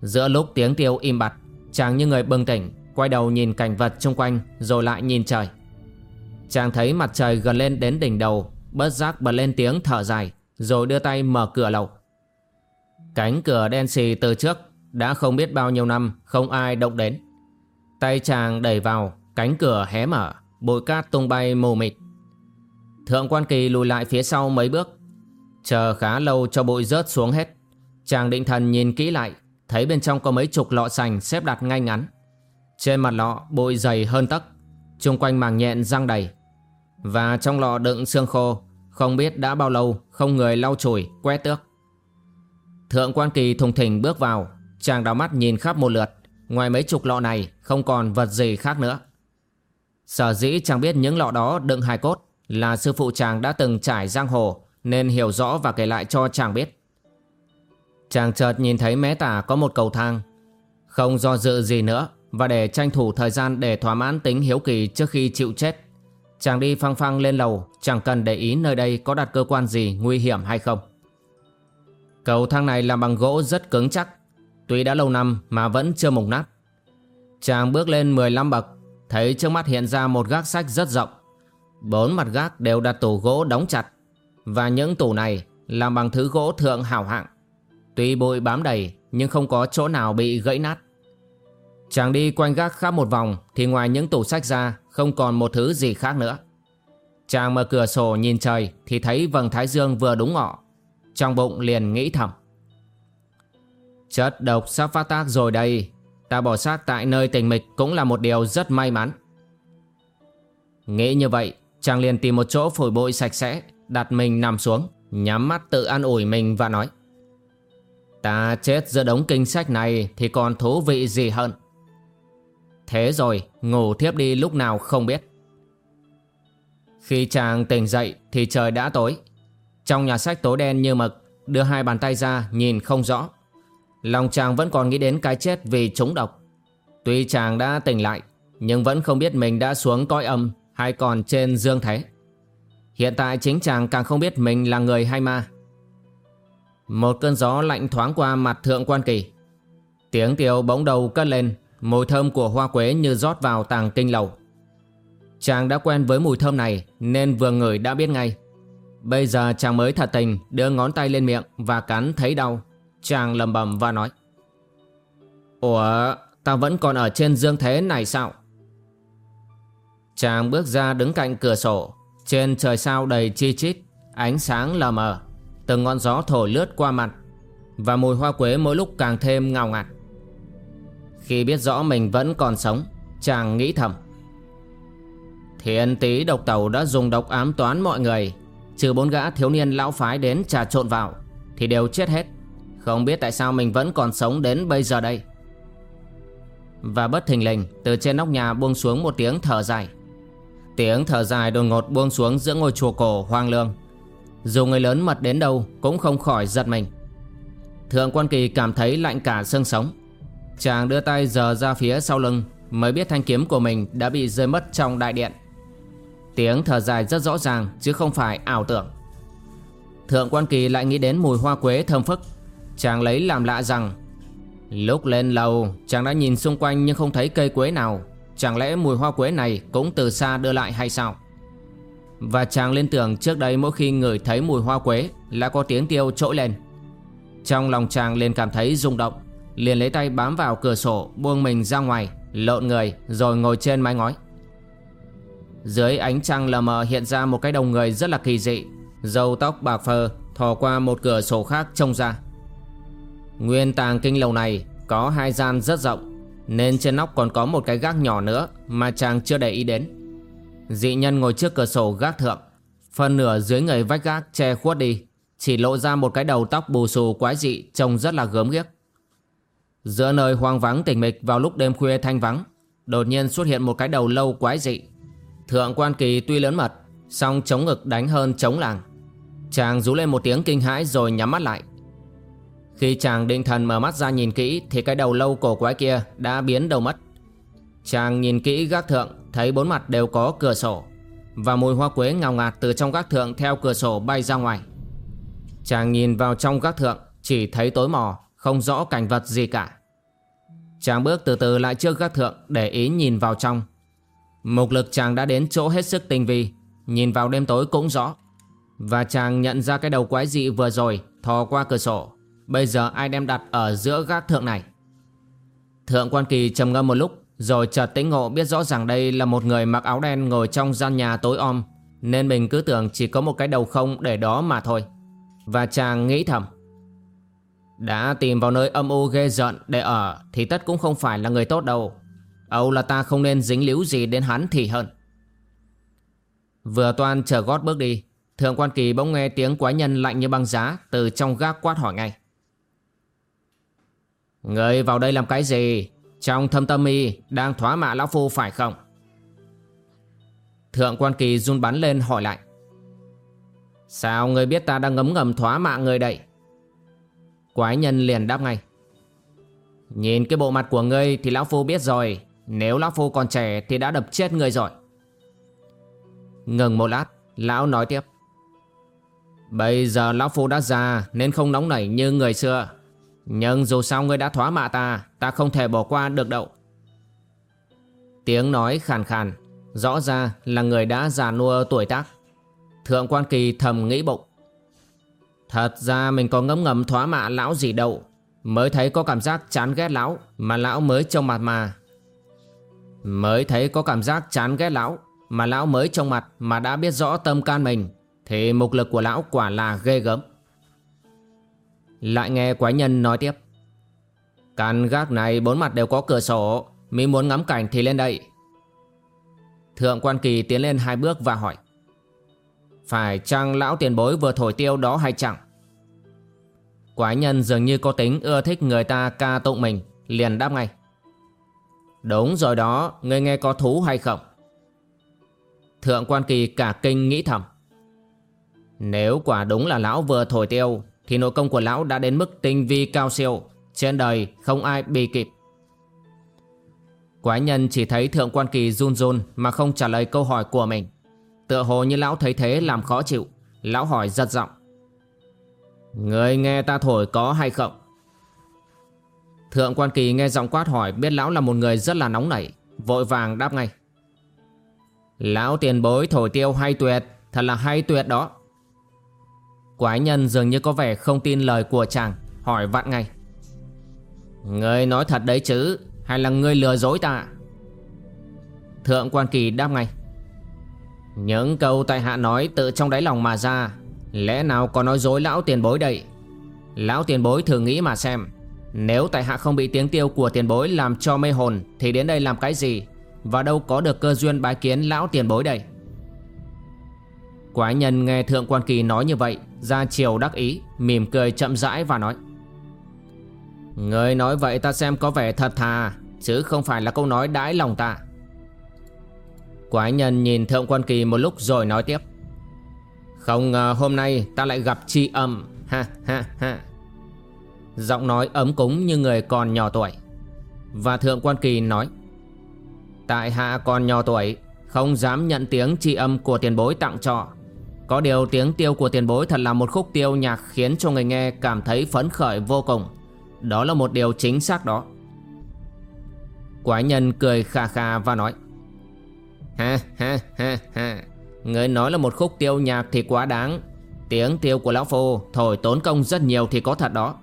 Giữa lúc tiếng tiêu im bặt, chàng như người bừng tỉnh, quay đầu nhìn cảnh vật xung quanh rồi lại nhìn trời. Chàng thấy mặt trời gần lên đến đỉnh đầu, bất giác bật lên tiếng thở dài. Rồi đưa tay mở cửa lầu Cánh cửa đen xì từ trước Đã không biết bao nhiêu năm Không ai động đến Tay chàng đẩy vào Cánh cửa hé mở Bụi cát tung bay mù mịt Thượng quan kỳ lùi lại phía sau mấy bước Chờ khá lâu cho bụi rớt xuống hết Chàng định thần nhìn kỹ lại Thấy bên trong có mấy chục lọ sành xếp đặt ngay ngắn Trên mặt lọ bụi dày hơn tấc Trung quanh màng nhện răng đầy Và trong lọ đựng xương khô không biết đã bao lâu không người lau chùi, quét tước. Thượng quan kỳ thùng thình bước vào, chàng đào mắt nhìn khắp một lượt. Ngoài mấy chục lọ này không còn vật gì khác nữa. Sở dĩ chàng biết những lọ đó đựng hài cốt là sư phụ chàng đã từng trải giang hồ, nên hiểu rõ và kể lại cho chàng biết. Chàng chợt nhìn thấy mé tả có một cầu thang. Không do dự gì nữa, và để tranh thủ thời gian để thỏa mãn tính hiếu kỳ trước khi chịu chết. Chàng đi phăng phăng lên lầu, Chẳng cần để ý nơi đây có đặt cơ quan gì nguy hiểm hay không Cầu thang này làm bằng gỗ rất cứng chắc, Tuy đã lâu năm mà vẫn chưa mục nát Chàng bước lên 15 bậc, Thấy trước mắt hiện ra một gác sách rất rộng Bốn mặt gác đều đặt tủ gỗ đóng chặt. Và những tủ này làm bằng thứ gỗ thượng hảo hạng. Tuy bụi bám đầy, nhưng không có chỗ nào bị gãy nát. Chàng đi quanh gác khắp một vòng, Thì ngoài những tủ sách ra, Không còn một thứ gì khác nữa. Chàng mở cửa sổ nhìn trời, Thì thấy vầng thái dương vừa đúng ngọ. Trong bụng liền nghĩ thầm. Chất độc sắp phát tác rồi đây. Ta bỏ xác tại nơi tình mịch cũng là một điều rất may mắn. Nghĩ như vậy Chàng liền tìm một chỗ phổi bụi sạch sẽ, Đặt mình nằm xuống, Nhắm mắt tự an ủi mình và nói. Ta chết giữa đống kinh sách này Thì còn thú vị gì hơn? Thế rồi, ngủ thiếp đi lúc nào không biết. Khi chàng tỉnh dậy Thì trời đã tối. Trong nhà sách tối đen như mực, Đưa hai bàn tay ra, nhìn không rõ. Lòng chàng vẫn còn nghĩ đến cái chết vì trúng độc. Tuy chàng đã tỉnh lại, Nhưng vẫn không biết mình đã xuống coi âm hay còn trên dương thế Hiện tại chính chàng càng không biết mình là người hay ma. Một cơn gió lạnh thoáng qua mặt thượng quan kỳ. Tiếng tiêu bỗng đầu cất lên, Mùi thơm của hoa quế như rót vào tàng kinh lầu. Chàng đã quen với mùi thơm này Nên vừa ngửi đã biết ngay. Bây giờ chàng mới thật tình đưa ngón tay lên miệng và cắn thấy đau. Chàng lầm bầm và nói, Ủa, ta vẫn còn ở trên dương thế này sao? Chàng bước ra đứng cạnh cửa sổ. Trên trời sao đầy chi chít, Ánh sáng lờ mờ. Từng ngọn gió thổi lướt qua mặt, Và mùi hoa quế mỗi lúc càng thêm ngào ngạt. Khi biết rõ mình vẫn còn sống, Chàng nghĩ thầm. Thiên tý độc tàu đã dùng độc ám toán mọi người. Trừ bốn gã thiếu niên lão phái đến trà trộn vào, Thì đều chết hết. Không biết tại sao mình vẫn còn sống đến bây giờ đây. Và bất thình lình, Từ trên nóc nhà buông xuống một tiếng thở dài. Tiếng thở dài đột ngột buông xuống giữa ngôi chùa cổ hoang lương. Dù người lớn mật đến đâu Cũng không khỏi giật mình. Thượng quan kỳ cảm thấy lạnh cả xương sống. Chàng đưa tay giờ ra phía sau lưng, Mới biết thanh kiếm của mình đã bị rơi mất trong đại điện. Tiếng thở dài rất rõ ràng, chứ không phải ảo tưởng. Thượng quan kỳ lại nghĩ đến mùi hoa quế thơm phức. Chàng lấy làm lạ rằng, Lúc lên lầu, chàng đã nhìn xung quanh nhưng không thấy cây quế nào. Chẳng lẽ mùi hoa quế này cũng từ xa đưa lại hay sao? Và chàng liên tưởng trước đây mỗi khi ngửi thấy mùi hoa quế Là có tiếng tiêu trỗi lên. Trong lòng chàng liền cảm thấy rung động, Liền lấy tay bám vào cửa sổ, buông mình ra ngoài, Lộn người rồi ngồi trên mái ngói. Dưới ánh trăng lờ mờ hiện ra một cái đồng người rất là kỳ dị Dâu tóc bạc phơ thò qua một cửa sổ khác trông ra. Nguyên tàng kinh lầu này có hai gian rất rộng nên trên nóc còn có một cái gác nhỏ nữa mà chàng chưa để ý đến. Dị nhân ngồi trước cửa sổ gác thượng Phần nửa dưới người vách gác che khuất đi, Chỉ lộ ra một cái đầu tóc bù xù quái dị trông rất là gớm ghiếc. Giữa nơi hoang vắng tỉnh mịch vào lúc đêm khuya thanh vắng, Đột nhiên xuất hiện một cái đầu lâu quái dị. Thượng quan kỳ tuy lớn mật, song chống ngực đánh hơn chống làng. Chàng rú lên một tiếng kinh hãi rồi nhắm mắt lại. Khi chàng định thần mở mắt ra nhìn kỹ, Thì cái đầu lâu cổ quái kia đã biến đầu mất. Chàng nhìn kỹ gác thượng, Thấy bốn mặt đều có cửa sổ, Và mùi hoa quế ngào ngạt từ trong gác thượng Theo cửa sổ bay ra ngoài. Chàng nhìn vào trong gác thượng, Chỉ thấy tối mò, Không rõ cảnh vật gì cả. Chàng bước từ từ lại trước gác thượng Để ý nhìn vào trong. Mục lực chàng đã đến chỗ hết sức tinh vi, Nhìn vào đêm tối cũng rõ. Và chàng nhận ra cái đầu quái dị vừa rồi, Thò qua cửa sổ. Bây giờ ai đem đặt ở giữa gác thượng này? Thượng quan kỳ trầm ngâm một lúc, Rồi chợt tĩnh ngộ biết rõ ràng đây là một người mặc áo đen ngồi trong gian nhà tối om, Nên mình cứ tưởng chỉ có một cái đầu không để đó mà thôi. Và chàng nghĩ thầm, Đã tìm vào nơi âm u ghê giận để ở Thì tất cũng không phải là người tốt đâu. Âu là ta không nên dính líu gì đến hắn thì hơn. Vừa toan chờ gót bước đi, Thượng quan kỳ bỗng nghe tiếng quái nhân lạnh như băng giá Từ trong gác quát hỏi ngay Người vào đây làm cái gì? Trong thâm tâm y Đang thoá mạ lão phu phải không? Thượng quan kỳ run bắn lên hỏi lại. Sao người biết ta đang ngấm ngầm thoá mạ người đây? Quái nhân liền đáp ngay. Nhìn cái bộ mặt của ngươi thì lão phu biết rồi. Nếu Lão Phu còn trẻ thì đã đập chết người rồi. Ngừng một lát, Lão nói tiếp. Bây giờ Lão Phu đã già Nên không nóng nảy như người xưa. Nhưng dù sao ngươi đã thoá mạ ta Ta không thể bỏ qua được đâu. Tiếng nói khàn khàn, Rõ ra là người đã già nua tuổi tác. Thượng quan kỳ thầm nghĩ bụng. Thật ra mình có ngấm ngầm thoá mạ lão gì đâu, Mới thấy có cảm giác chán ghét lão Mà lão mới trông mặt mà. Mới thấy có cảm giác chán ghét lão Mà lão mới trong mặt mà đã biết rõ tâm can mình, Thì mục lực của lão quả là ghê gớm. Lại nghe quái nhân nói tiếp. Căn gác này bốn mặt đều có cửa sổ. Mi muốn ngắm cảnh thì lên đây. Thượng quan kỳ tiến lên hai bước và hỏi. Phải chăng lão tiền bối vừa thổi tiêu đó hay chẳng? Quái nhân dường như có tính ưa thích người ta ca tụng mình, Liền đáp ngay. Đúng rồi đó, Ngươi nghe có thú hay không? Thượng quan kỳ cả kinh nghĩ thầm. Nếu quả đúng là lão vừa thổi tiêu thì nội công của lão đã đến mức tinh vi cao siêu, Trên đời không ai bị kịp. Quái nhân chỉ thấy thượng quan kỳ run run Mà không trả lời câu hỏi của mình. Tựa hồ như lão thấy thế làm khó chịu, Lão hỏi giật giọng. Người nghe ta thổi có hay không? Thượng quan kỳ nghe giọng quát hỏi, Biết lão là một người rất là nóng nảy, Vội vàng đáp ngay. Lão tiền bối thổi tiêu hay tuyệt, Thật là hay tuyệt đó. Quái nhân dường như có vẻ không tin lời của chàng, Hỏi vặn ngay. Ngươi nói thật đấy chứ, Hay là ngươi lừa dối ta? Thượng quan kỳ đáp ngay. Những câu tại hạ nói tự trong đáy lòng mà ra, Lẽ nào có nói dối lão tiền bối đây? Lão tiền bối thử nghĩ mà xem, Nếu tại hạ không bị tiếng tiêu của tiền bối làm cho mê hồn Thì đến đây làm cái gì? Và đâu có được cơ duyên bái kiến lão tiền bối đây? Quái nhân nghe Thượng Quan Kỳ nói như vậy gia chiều đắc ý, Mỉm cười chậm rãi và nói. Người nói vậy ta xem có vẻ thật thà, Chứ không phải là câu nói đãi lòng ta. Quái nhân nhìn Thượng Quan Kỳ một lúc rồi nói tiếp. Không ngờ hôm nay ta lại gặp chi âm, Ha ha ha. Giọng nói ấm cúng như người còn nhỏ tuổi. Và Thượng Quan Kỳ nói. Tại hạ còn nhỏ tuổi, Không dám nhận tiếng chi âm của tiền bối tặng cho. Có điều tiếng tiêu của tiền bối thật là một khúc tiêu nhạc Khiến cho người nghe cảm thấy phấn khởi vô cùng. Đó là một điều chính xác đó. Quái nhân cười khà khà và nói, Ha ha ha ha, Người nói là một khúc tiêu nhạc thì quá đáng. Tiếng tiêu của lão phu Thổi tốn công rất nhiều thì có thật đó.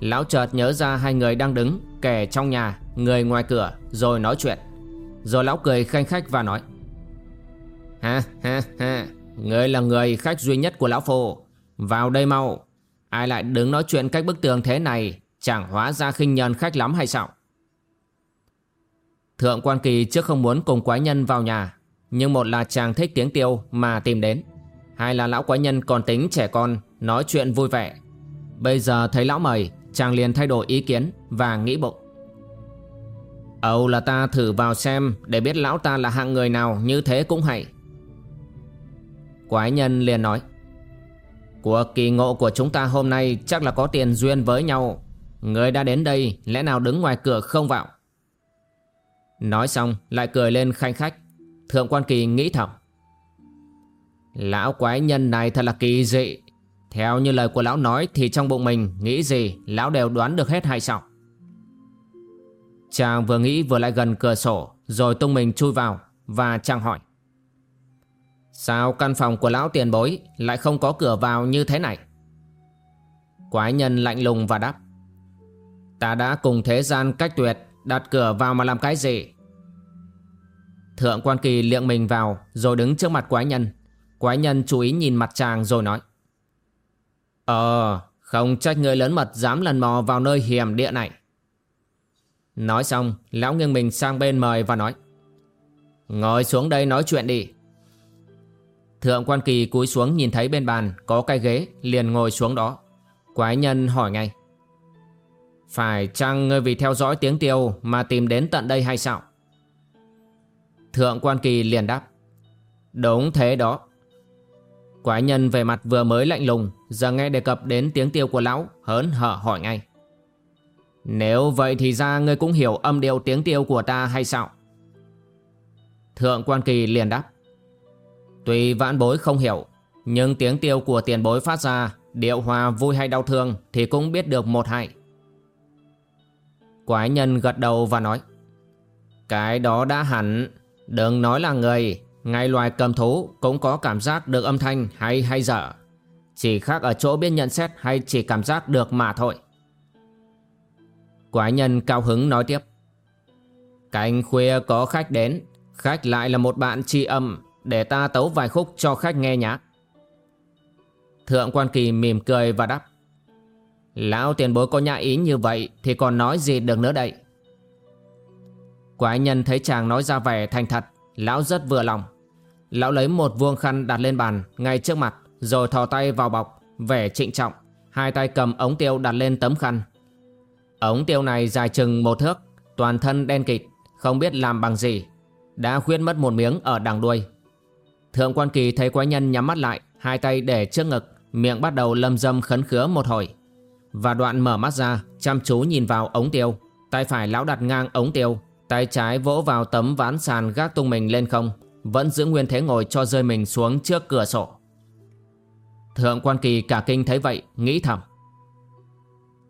Lão chợt nhớ ra hai người đang đứng, Kẻ trong nhà, Người ngoài cửa, Rồi nói chuyện. Rồi lão cười khanh khách và nói, Ha ha ha Người là người khách duy nhất của lão phu. Vào đây mau. Ai lại đứng nói chuyện cách bức tường thế này, Chẳng hóa ra khinh nhân khách lắm hay sao? Thượng quan kỳ trước không muốn cùng quái nhân vào nhà, Nhưng một là chàng thích tiếng tiêu mà tìm đến. Hai là lão quái nhân còn tính trẻ con, Nói chuyện vui vẻ. Bây giờ thấy lão mời, Chàng liền thay đổi ý kiến và nghĩ bụng. Âu là ta thử vào xem, Để biết lão ta là hạng người nào như thế cũng hay. Quái nhân liền nói, Cuộc kỳ ngộ của chúng ta hôm nay Chắc là có tiền duyên với nhau. Người đã đến đây, Lẽ nào đứng ngoài cửa không vào? Nói xong, lại cười lên khanh khách. Thượng quan kỳ nghĩ thầm, Lão quái nhân này thật là kỳ dị. Theo như lời của lão nói Thì trong bụng mình nghĩ gì, Lão đều đoán được hết hay sao? Chàng vừa nghĩ vừa lại gần cửa sổ, Rồi tung mình chui vào Và chàng hỏi Sao căn phòng của lão tiền bối Lại không có cửa vào như thế này? Quái nhân lạnh lùng và đáp, Ta đã cùng thế gian cách tuyệt, Đặt cửa vào mà làm cái gì? Thượng quan kỳ liệng mình vào Rồi đứng trước mặt quái nhân. Quái nhân chú ý nhìn mặt chàng rồi nói Ờ Không trách người lớn mật dám lần mò vào nơi hiểm địa này. Nói xong, Lão nghiêng mình sang bên mời và nói, Ngồi xuống đây nói chuyện đi. Thượng quan kỳ cúi xuống nhìn thấy bên bàn Có cái ghế, liền ngồi xuống đó. Quái nhân hỏi ngay. Phải chăng ngươi vì theo dõi tiếng tiêu Mà tìm đến tận đây hay sao? Thượng quan kỳ liền đáp. Đúng thế đó. Quái nhân về mặt vừa mới lạnh lùng, Giờ nghe đề cập đến tiếng tiêu của lão, Hớn hở hỏi ngay. Nếu vậy thì ra ngươi cũng hiểu âm điệu tiếng tiêu của ta hay sao? Thượng quan kỳ liền đáp. Tuy vãn bối không hiểu, Nhưng tiếng tiêu của tiền bối phát ra, Điệu hòa vui hay đau thương Thì cũng biết được một hai Quái nhân gật đầu và nói, Cái đó đã hẳn. Đừng nói là người, ngay loài cầm thú cũng có cảm giác được âm thanh hay hay dở. Chỉ khác ở chỗ biết nhận xét hay chỉ cảm giác được mà thôi. Quái nhân cao hứng nói tiếp cảnh khuya có khách đến, Khách lại là một bạn tri âm. Để ta tấu vài khúc cho khách nghe nhá. Thượng quan kỳ mỉm cười và đáp. Lão tiền bối có nhã ý như vậy Thì còn nói gì được nữa đây? Quái nhân thấy chàng nói ra vẻ thành thật, Lão rất vừa lòng. Lão lấy một vuông khăn đặt lên bàn, Ngay trước mặt, Rồi thò tay vào bọc, Vẻ trịnh trọng. Hai tay cầm ống tiêu đặt lên tấm khăn. Ống tiêu này dài chừng một thước, Toàn thân đen kịt, Không biết làm bằng gì. Đã khuyết mất một miếng ở đằng đuôi. Thượng quan kỳ thấy quái nhân nhắm mắt lại Hai tay để trước ngực Miệng bắt đầu lâm dâm khấn khứa một hồi. Và đoạn mở mắt ra Chăm chú nhìn vào ống tiêu. Tay phải lão đặt ngang ống tiêu Tay trái vỗ vào tấm ván sàn gác tung mình lên không Vẫn giữ nguyên thế ngồi cho rơi mình xuống trước cửa sổ. Thượng quan kỳ cả kinh thấy vậy Nghĩ thầm.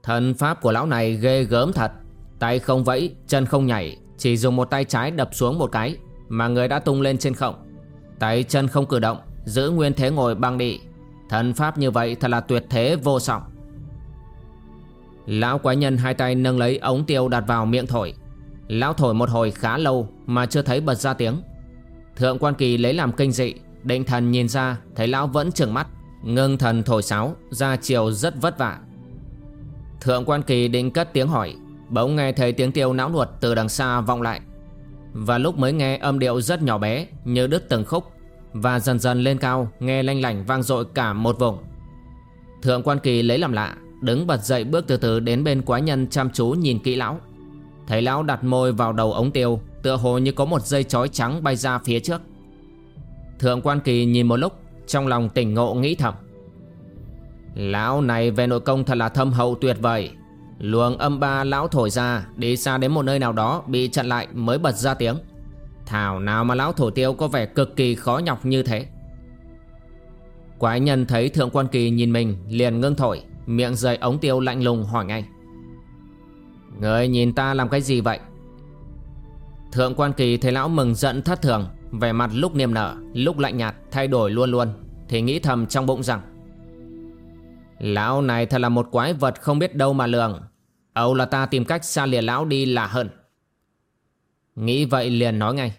Thần pháp của lão này ghê gớm thật. Tay không vẫy, chân không nhảy Chỉ dùng một tay trái đập xuống một cái Mà người đã tung lên trên không. Tay chân không cử động, Giữ nguyên thế ngồi băng đi. Thần pháp như vậy thật là tuyệt thế vô song. Lão quái nhân hai tay nâng lấy ống tiêu đặt vào miệng thổi. Lão thổi một hồi khá lâu Mà chưa thấy bật ra tiếng. Thượng quan kỳ lấy làm kinh dị, Định thần nhìn ra, thấy lão vẫn trừng mắt. Ngưng thần thổi sáo, Ra chiều rất vất vả. Thượng quan kỳ định cất tiếng hỏi, Bỗng nghe thấy tiếng tiêu não nuột từ đằng xa vọng lại. Và lúc mới nghe âm điệu rất nhỏ bé, Như đứt từng khúc, Và dần dần lên cao, Nghe lanh lảnh vang dội cả một vùng. Thượng quan kỳ lấy làm lạ, Đứng bật dậy bước từ từ đến bên quái nhân chăm chú nhìn kỹ lão. Thấy lão đặt môi vào đầu ống tiêu, Tựa hồ như có một dây chói trắng bay ra phía trước. Thượng quan kỳ nhìn một lúc, Trong lòng tỉnh ngộ nghĩ thầm. Lão này về nội công thật là thâm hậu tuyệt vời. Luồng âm ba lão thổi ra, Đi xa đến một nơi nào đó, Bị chặn lại mới bật ra tiếng. Thảo nào mà lão thổi tiêu có vẻ cực kỳ khó nhọc như thế. Quái nhân thấy thượng quan kỳ nhìn mình, Liền ngưng thổi, Miệng rời ống tiêu lạnh lùng hỏi ngay. Người nhìn ta làm cái gì vậy? Thượng quan kỳ thấy lão mừng giận thất thường, Vẻ mặt lúc niềm nở, Lúc lạnh nhạt, thay đổi luôn luôn, Thì nghĩ thầm trong bụng rằng, Lão này thật là một quái vật không biết đâu mà lường Âu là ta tìm cách xa lìa lão đi là hơn. Nghĩ vậy liền nói ngay.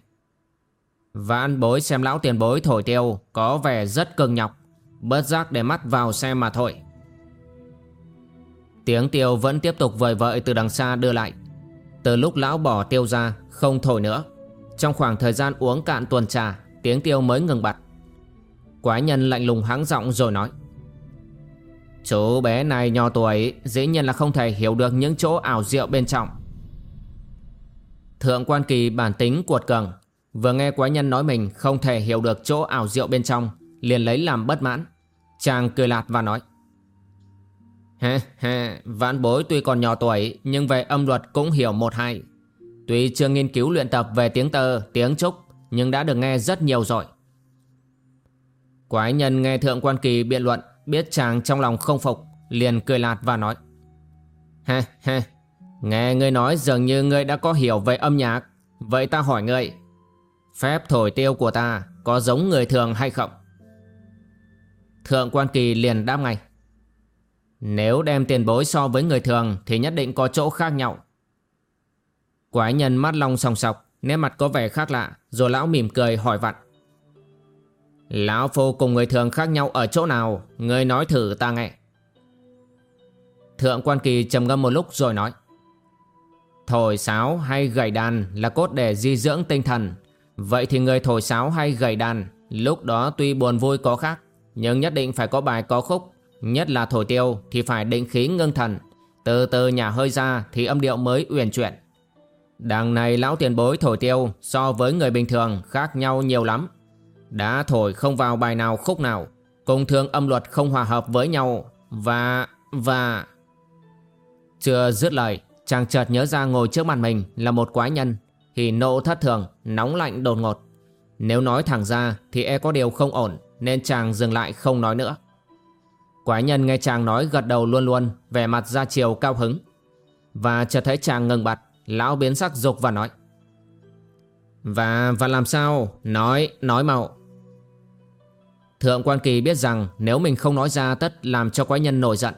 Vãn bối xem lão tiền bối thổi tiêu Có vẻ rất cường nhọc, Bớt giác để mắt vào xem mà thôi. Tiếng tiêu vẫn tiếp tục vời vợi từ đằng xa đưa lại. Từ lúc lão bỏ tiêu ra, Không thổi nữa. Trong khoảng thời gian uống cạn tuần trà, Tiếng tiêu mới ngừng bặt. Quái nhân lạnh lùng hắng giọng rồi nói. Chú bé này nhỏ tuổi Dĩ nhiên là không thể hiểu được những chỗ ảo diệu bên trong Thượng quan kỳ bản tính cuột cường Vừa nghe quái nhân nói mình không thể hiểu được chỗ ảo diệu bên trong Liền lấy làm bất mãn Chàng cười lạt và nói Hê hê, vãn bối tuy còn nhỏ tuổi nhưng về âm luật cũng hiểu một hai. Tuy chưa nghiên cứu luyện tập về tiếng tơ, tiếng trúc nhưng đã được nghe rất nhiều rồi. Quái nhân nghe thượng quan kỳ biện luận biết chàng trong lòng không phục liền cười lạt và nói Ha ha, nghe ngươi nói dường như ngươi đã có hiểu về âm nhạc. Vậy ta hỏi ngươi, phép thổi tiêu của ta có giống người thường hay không? Thượng quan kỳ liền đáp ngay. Nếu đem tiền bối so với người thường thì nhất định có chỗ khác nhau. Quái nhân mắt long sòng sọc, nét mặt có vẻ khác lạ, rồi lão mỉm cười hỏi vặn. Lão phu cùng người thường khác nhau ở chỗ nào, người nói thử ta nghe. Thượng quan kỳ trầm ngâm một lúc rồi nói. Thổi sáo hay gảy đàn là cốt để di dưỡng tinh thần. Vậy thì người thổi sáo hay gảy đàn, lúc đó tuy buồn vui có khác, nhưng nhất định phải có bài có khúc Nhất là thổi tiêu thì phải định khí ngưng thần Từ từ nhả hơi ra thì âm điệu mới uyển chuyển Đằng này lão tiền bối thổi tiêu so với người bình thường khác nhau nhiều lắm đã thổi không vào bài nào khúc nào. Cùng thương âm luật không hòa hợp với nhau. Và... và... Chưa dứt lời Chàng chợt nhớ ra ngồi trước mặt mình là một quái nhân. Thì nộ thất thường, nóng lạnh đột ngột. Nếu nói thẳng ra thì e có điều không ổn Nên chàng dừng lại không nói nữa. Quái nhân nghe chàng nói gật đầu luôn luôn Vẻ mặt ra chiều cao hứng. Và chợt thấy chàng ngừng bặt Lão biến sắc dục và nói. Và và làm sao? Nói nói mau. Thượng quan kỳ biết rằng Nếu mình không nói ra tất làm cho quái nhân nổi giận,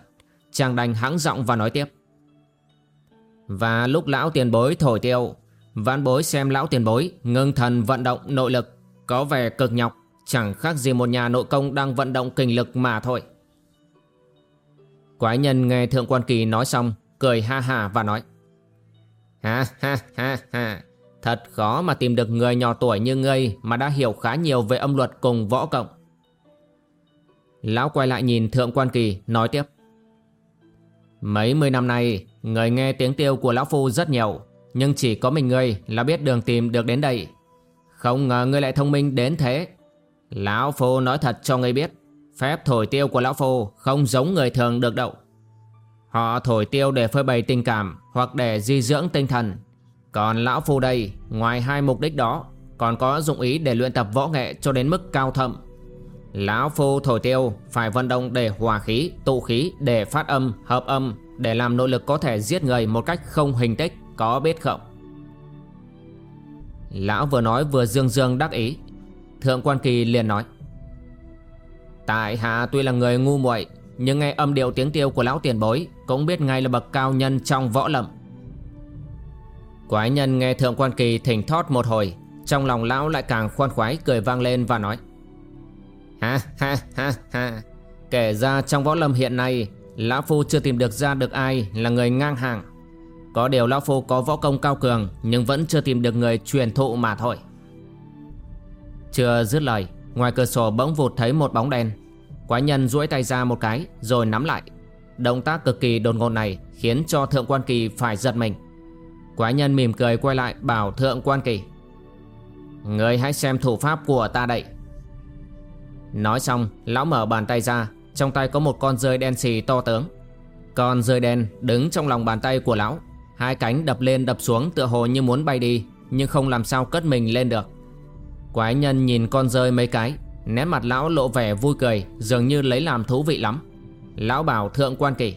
Chàng đành hãng giọng và nói tiếp. Và lúc lão tiền bối thổi tiêu, Vãn bối xem lão tiền bối Ngưng thần vận động nội lực, Có vẻ cực nhọc, Chẳng khác gì một nhà nội công đang vận động kinh lực mà thôi. Quái nhân nghe Thượng Quan Kỳ nói xong, Cười ha ha và nói, Ha ha ha ha, Thật khó mà tìm được người nhỏ tuổi như ngươi Mà đã hiểu khá nhiều về âm luật cùng võ cộng. Lão quay lại nhìn Thượng Quan Kỳ, nói tiếp. Mấy mươi năm nay, Người nghe tiếng tiêu của Lão Phu rất nhiều, Nhưng chỉ có mình ngươi là biết đường tìm được đến đây. Không ngờ ngươi lại thông minh đến thế. Lão Phu nói thật cho ngươi biết, Phép thổi tiêu của Lão Phu không giống người thường được đậu Họ thổi tiêu để phơi bày tình cảm Hoặc để di dưỡng tinh thần. Còn Lão Phu đây, Ngoài hai mục đích đó, Còn có dụng ý để luyện tập võ nghệ cho đến mức cao thâm Lão Phu thổi tiêu Phải vận động để hòa khí, tụ khí Để phát âm, hợp âm Để làm nội lực có thể giết người một cách không hình tích Có biết không? Lão vừa nói vừa dương dương đắc ý. Thượng quan kỳ liền nói Tại hạ tuy là người ngu muội Nhưng nghe âm điệu tiếng tiêu của lão tiền bối Cũng biết ngay là bậc cao nhân trong võ lâm. Quái nhân nghe thượng quan kỳ thỉnh thót một hồi Trong lòng lão lại càng khoan khoái cười vang lên và nói Ha ha ha ha. Kể ra trong võ lâm hiện nay, Lão Phu chưa tìm được ra được ai là người ngang hàng. Có điều Lão Phu có võ công cao cường, Nhưng vẫn chưa tìm được người truyền thụ mà thôi. Chưa dứt lời, Ngoài cửa sổ bỗng vụt thấy một bóng đen. Quái nhân duỗi tay ra một cái, Rồi nắm lại. Động tác cực kỳ đột ngột này Khiến cho Thượng Quan Kỳ phải giật mình. Quái nhân mỉm cười quay lại bảo Thượng Quan Kỳ Người hãy xem thủ pháp của ta đây. Nói xong, Lão mở bàn tay ra, Trong tay có một con rơi đen xì to tướng. Con rơi đen đứng trong lòng bàn tay của lão, Hai cánh đập lên đập xuống tựa hồ như muốn bay đi, Nhưng không làm sao cất mình lên được. Quái nhân nhìn con rơi mấy cái, Nét mặt lão lộ vẻ vui cười, Dường như lấy làm thú vị lắm. Lão bảo thượng quan kỳ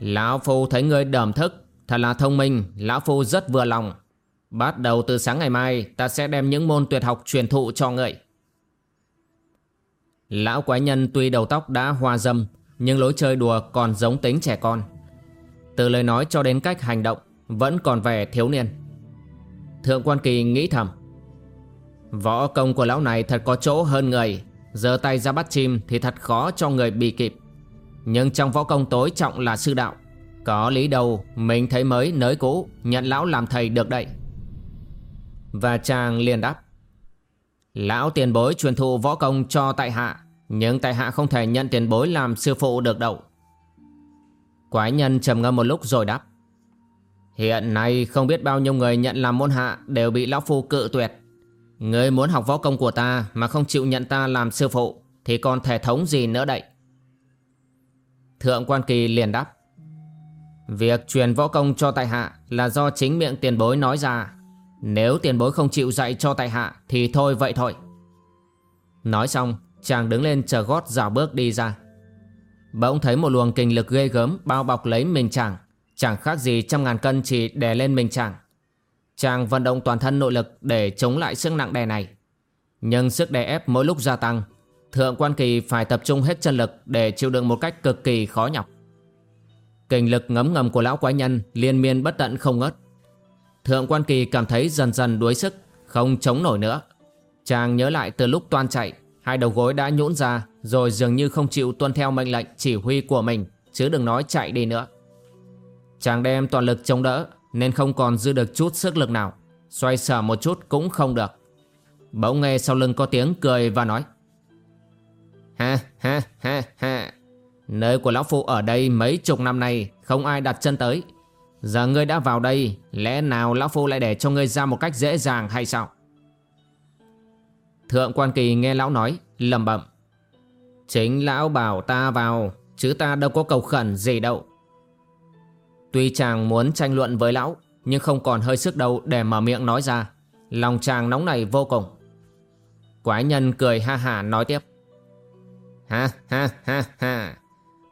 Lão Phu thấy ngươi đờm thức, Thật là thông minh, Lão Phu rất vừa lòng. Bắt đầu từ sáng ngày mai, Ta sẽ đem những môn tuyệt học truyền thụ cho ngươi. Lão quái nhân tuy đầu tóc đã hoa dâm, Nhưng lối chơi đùa còn giống tính trẻ con. Từ lời nói cho đến cách hành động, Vẫn còn vẻ thiếu niên. Thượng quan kỳ nghĩ thầm, Võ công của lão này thật có chỗ hơn người Giờ tay ra bắt chim thì thật khó cho người bị kịp. Nhưng trong võ công tối trọng là sư đạo, Có lý đâu mình thấy mới, nới cũ, Nhận lão làm thầy được đậy Và chàng liền đáp Lão tiền bối truyền thụ võ công cho tại hạ, Nhưng tại hạ không thể nhận tiền bối làm sư phụ được đâu. Quái nhân trầm ngâm một lúc rồi đáp, Hiện nay không biết bao nhiêu người nhận làm môn hạ Đều bị lão phu cự tuyệt. Người muốn học võ công của ta Mà không chịu nhận ta làm sư phụ Thì còn thể thống gì nữa đậy Thượng quan kỳ liền đáp, Việc truyền võ công cho tại hạ Là do chính miệng tiền bối nói ra nếu tiền bối không chịu dạy cho tại hạ, Thì thôi vậy thôi. Nói xong, chàng đứng lên chờ gót dạo bước đi ra. Bỗng thấy một luồng kinh lực ghê gớm Bao bọc lấy mình chàng. Chẳng khác gì trăm ngàn cân chỉ đè lên mình chàng. Chàng vận động toàn thân nội lực Để chống lại sức nặng đè này. Nhưng sức đè ép mỗi lúc gia tăng, Thượng quan kỳ phải tập trung hết chân lực Để chịu đựng một cách cực kỳ khó nhọc. Kinh lực ngấm ngầm của lão quái nhân Liên miên bất tận không ngớt. Thượng quan kỳ cảm thấy dần dần đuối sức, Không chống nổi nữa. Chàng nhớ lại từ lúc toan chạy, Hai đầu gối đã nhũn ra, Rồi dường như không chịu tuân theo mệnh lệnh chỉ huy của mình, Chứ đừng nói chạy đi nữa. Chàng đem toàn lực chống đỡ, Nên không còn dư được chút sức lực nào. Xoay sở một chút cũng không được. Bỗng nghe sau lưng có tiếng cười và nói, Ha ha ha ha. Nơi của Lão phụ ở đây mấy chục năm nay, Không ai đặt chân tới. Giờ ngươi đã vào đây, Lẽ nào Lão Phu lại để cho ngươi ra một cách dễ dàng hay sao? Thượng quan kỳ nghe Lão nói lầm bẩm. Chính Lão bảo ta vào, Chứ ta đâu có cầu khẩn gì đâu. Tuy chàng muốn tranh luận với Lão, Nhưng không còn hơi sức đâu để mở miệng nói ra. Lòng chàng nóng này vô cùng. Quái nhân cười ha hà nói tiếp. Ha ha ha ha.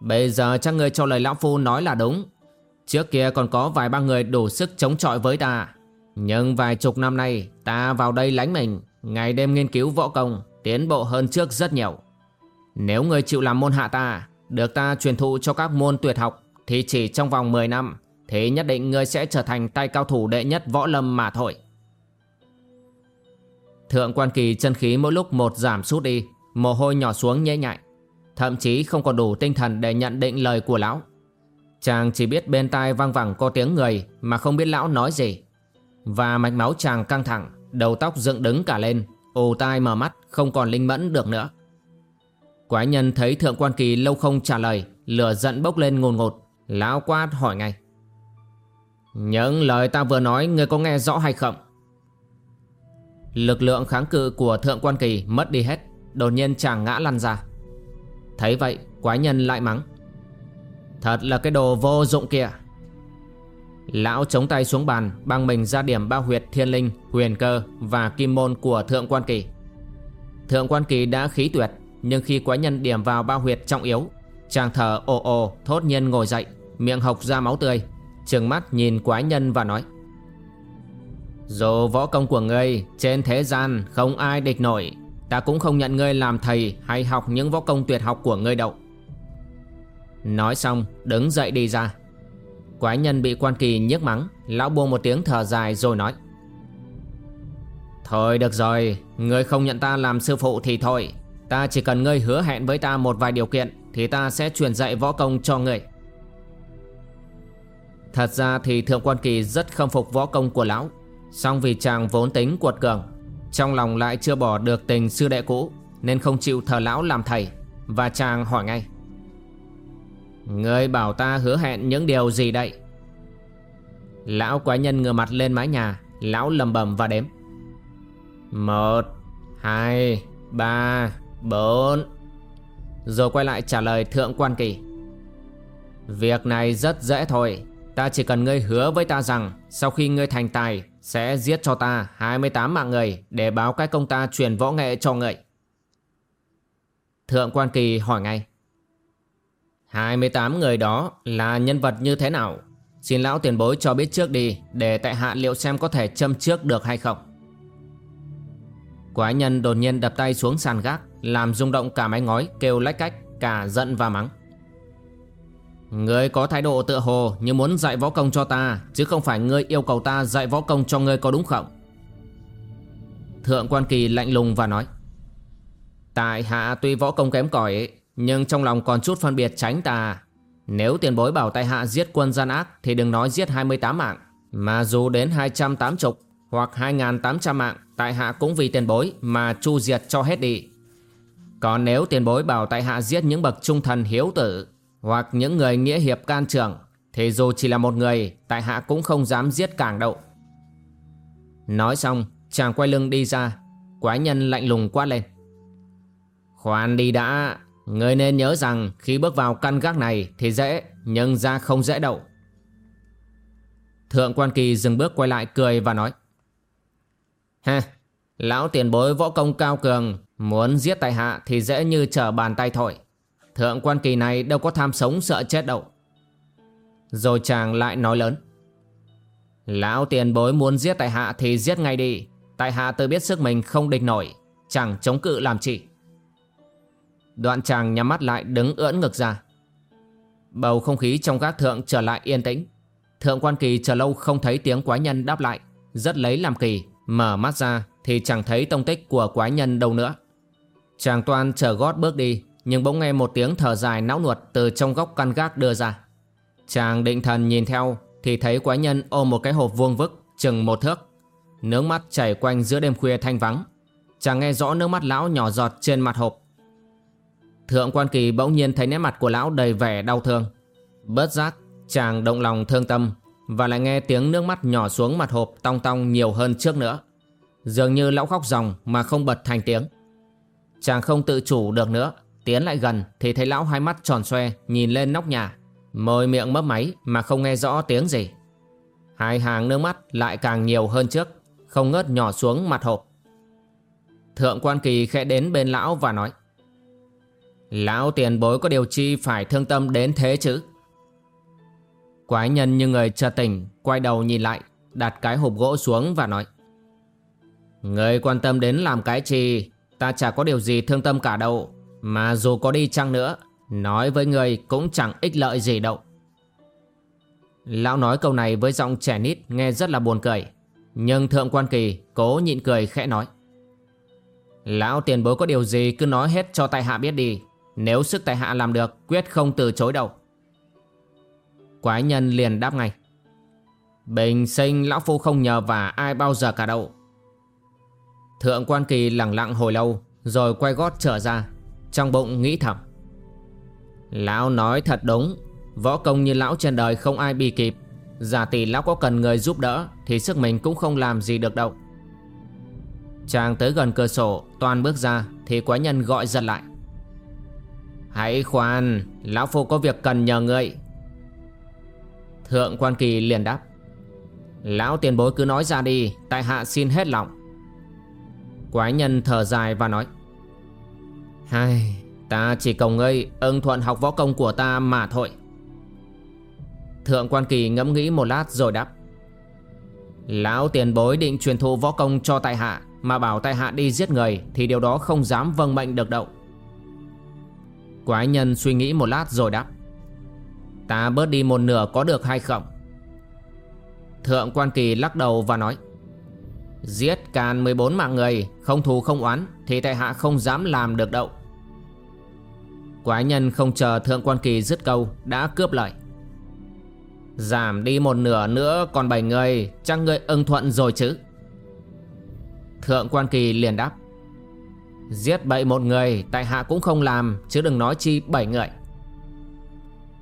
Bây giờ chắc ngươi cho lời Lão Phu nói là đúng. Trước kia còn có vài ba người đủ sức chống chọi với ta. Nhưng vài chục năm nay, ta vào đây lánh mình. Ngày đêm nghiên cứu võ công, Tiến bộ hơn trước rất nhiều. Nếu người chịu làm môn hạ ta, Được ta truyền thụ cho các môn tuyệt học, Thì chỉ trong vòng 10 năm, Thì nhất định ngươi sẽ trở thành tay cao thủ đệ nhất võ lâm mà thôi. Thượng quan kỳ chân khí mỗi lúc một giảm sút đi, Mồ hôi nhỏ xuống nhễ nhại. Thậm chí không còn đủ tinh thần để nhận định lời của lão. Chàng chỉ biết bên tai vang vẳng có tiếng người Mà không biết lão nói gì. Và mạch máu chàng căng thẳng, Đầu tóc dựng đứng cả lên, ù tai mở mắt, không còn linh mẫn được nữa. Quái nhân thấy thượng quan kỳ lâu không trả lời, Lửa giận bốc lên ngồn ngột. Lão quát hỏi ngay. Những lời ta vừa nói, Ngươi có nghe rõ hay không? Lực lượng kháng cự của thượng quan kỳ mất đi hết, Đột nhiên chàng ngã lăn ra. Thấy vậy, quái nhân lại mắng. Thật là cái đồ vô dụng kìa. Lão chống tay xuống bàn, Băng mình ra điểm ba huyệt thiên linh, Huyền cơ và kim môn của thượng quan kỳ. Thượng quan kỳ đã khí tuyệt, Nhưng khi quái nhân điểm vào ba huyệt trọng yếu, Chàng thở ồ ồ, thốt nhiên ngồi dậy, Miệng hộc ra máu tươi, Trừng mắt nhìn quái nhân và nói, Dù võ công của ngươi Trên thế gian không ai địch nổi, Ta cũng không nhận ngươi làm thầy Hay học những võ công tuyệt học của ngươi đâu. Nói xong, đứng dậy đi ra. Quái nhân bị quan kỳ nhức mắng, Lão buông một tiếng thở dài rồi nói. Thôi được rồi Ngươi không nhận ta làm sư phụ thì thôi. Ta chỉ cần ngươi hứa hẹn với ta một vài điều kiện, Thì ta sẽ truyền dạy võ công cho ngươi. Thật ra thì Thượng Quan Kỳ rất khâm phục võ công của lão, song vì chàng vốn tính cuột cường, Trong lòng lại chưa bỏ được tình sư đệ cũ, Nên không chịu thờ lão làm thầy, Và chàng hỏi ngay. Ngươi bảo ta hứa hẹn những điều gì đây? Lão quái nhân ngửa mặt lên mái nhà, Lão lầm bầm và đếm. Một, Hai, Ba, Bốn. Rồi quay lại trả lời thượng quan kỳ. Việc này rất dễ thôi. Ta chỉ cần ngươi hứa với ta rằng Sau khi ngươi thành tài, Sẽ giết cho ta 28 mạng người Để báo cái công ta truyền võ nghệ cho ngươi. Thượng quan kỳ hỏi ngay. 28 người đó là nhân vật như thế nào? Xin lão tiền bối cho biết trước đi, Để tại hạ liệu xem có thể châm trước được hay không. Quái nhân đột nhiên đập tay xuống sàn gác, Làm rung động cả mái ngói, Kêu lách cách, Cả giận và mắng. Ngươi có thái độ tựa hồ như muốn dạy võ công cho ta, Chứ không phải ngươi yêu cầu ta dạy võ công cho ngươi có đúng không? Thượng quan kỳ lạnh lùng và nói. Tại hạ tuy võ công kém cỏi nhưng trong lòng còn chút phân biệt tránh tà. Nếu tiền bối bảo tại hạ giết quân gian ác, Thì đừng nói giết 28 mạng. Mà dù đến 280 Hoặc 2.800 mạng, Tại hạ cũng vì tiền bối mà chu diệt cho hết đi. Còn nếu tiền bối bảo tại hạ giết những bậc trung thần hiếu tử, Hoặc những người nghĩa hiệp can trưởng Thì dù chỉ là một người, Tại hạ cũng không dám giết càng đâu. Nói xong, Chàng quay lưng đi ra. Quái nhân lạnh lùng quát lên. Khoan đi đã. Người nên nhớ rằng khi bước vào căn gác này thì dễ, nhưng ra không dễ đâu. Thượng quan kỳ dừng bước quay lại cười và nói. Ha, lão tiền bối võ công cao cường, muốn giết tại hạ thì dễ như trở bàn tay thổi. Thượng quan kỳ này đâu có tham sống sợ chết đâu. Rồi chàng lại nói lớn. Lão tiền bối muốn giết tại hạ thì giết ngay đi. Tại hạ tự biết sức mình không địch nổi, chẳng chống cự làm chỉ. Đoạn chàng nhắm mắt lại đứng ưỡn ngực ra. Bầu không khí trong gác thượng trở lại yên tĩnh. Thượng quan kỳ chờ lâu không thấy tiếng quái nhân đáp lại, Rất lấy làm kỳ, Mở mắt ra thì chẳng thấy tông tích của quái nhân đâu nữa. Chàng toan chờ gót bước đi, Nhưng bỗng nghe một tiếng thở dài não nuột Từ trong góc căn gác đưa ra. Chàng định thần nhìn theo Thì thấy quái nhân ôm một cái hộp vuông vức, Chừng một thước. Nước mắt chảy quanh giữa đêm khuya thanh vắng. Chàng nghe rõ nước mắt lão nhỏ giọt trên mặt hộp. Thượng quan kỳ bỗng nhiên thấy nét mặt của lão đầy vẻ đau thương. Bớt giác, chàng động lòng thương tâm Và lại nghe tiếng nước mắt nhỏ xuống mặt hộp tong tong nhiều hơn trước nữa. Dường như lão khóc ròng mà không bật thành tiếng. Chàng không tự chủ được nữa, Tiến lại gần thì thấy lão hai mắt tròn xoe, Nhìn lên nóc nhà. Môi miệng mấp máy mà không nghe rõ tiếng gì. Hai hàng nước mắt lại càng nhiều hơn trước, Không ngớt nhỏ xuống mặt hộp. Thượng quan kỳ khẽ đến bên lão và nói Lão tiền bối có điều chi phải thương tâm đến thế chứ? Quái nhân như người chợt tỉnh, Quay đầu nhìn lại, Đặt cái hộp gỗ xuống và nói, Người quan tâm đến làm cái chi? Ta chả có điều gì thương tâm cả đâu, Mà dù có đi chăng nữa, Nói với người cũng chẳng ích lợi gì đâu. Lão nói câu này với giọng trẻ nít, Nghe rất là buồn cười. Nhưng thượng quan kỳ cố nhịn cười khẽ nói, Lão tiền bối có điều gì cứ nói hết cho tại hạ biết đi. Nếu sức tại hạ làm được, Quyết không từ chối đâu. Quái nhân liền đáp ngay. Bình sinh lão phu không nhờ và ai bao giờ cả đâu. Thượng quan kỳ lặng lặng hồi lâu, Rồi quay gót trở ra, Trong bụng nghĩ thầm. Lão nói thật đúng, Võ công như lão trên đời không ai bị kịp. Giả tỷ lão có cần người giúp đỡ, Thì sức mình cũng không làm gì được đâu. Chàng tới gần cửa sổ, Toàn bước ra, Thì quái nhân gọi giật lại. Hãy khoan, Lão phu có việc cần nhờ ngươi. Thượng quan kỳ liền đáp. Lão tiền bối cứ nói ra đi, Tại hạ xin hết lòng. Quái nhân thở dài và nói. Hai, Ta chỉ cầu ngươi ưng thuận học võ công của ta mà thôi. Thượng quan kỳ ngẫm nghĩ một lát rồi đáp. Lão tiền bối định truyền thụ võ công cho tại hạ, Mà bảo tại hạ đi giết người Thì điều đó không dám vâng mệnh được đâu. Quái nhân suy nghĩ một lát rồi đáp. Ta bớt đi một nửa có được hay không? Thượng quan kỳ lắc đầu và nói, Giết càn 14 mạng người, Không thù không oán, Thì tại hạ không dám làm được đâu. Quái nhân không chờ thượng quan kỳ dứt câu, Đã cướp lời. Giảm đi một nửa nữa còn 7 người Chắc ngươi ưng thuận rồi chứ? Thượng quan kỳ liền đáp Giết bậy một người, Tại hạ cũng không làm, Chứ đừng nói chi bảy người.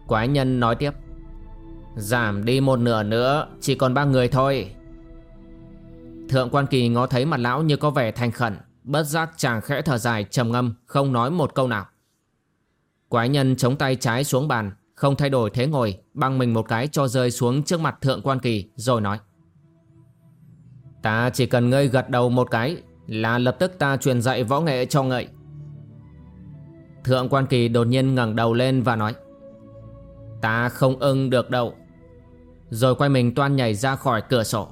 Quái nhân nói tiếp, Giảm đi một nửa nữa, Chỉ còn ba người thôi. Thượng quan kỳ ngó thấy mặt lão như có vẻ thành khẩn, Bất giác chàng khẽ thở dài trầm ngâm, Không nói một câu nào. Quái nhân chống tay trái xuống bàn, Không thay đổi thế ngồi, Băng mình một cái cho rơi xuống trước mặt thượng quan kỳ, Rồi nói, Ta chỉ cần ngươi gật đầu một cái là lập tức ta truyền dạy võ nghệ cho ngậy. Thượng quan kỳ đột nhiên ngẩng đầu lên và nói, Ta không ưng được đâu. Rồi quay mình toan nhảy ra khỏi cửa sổ.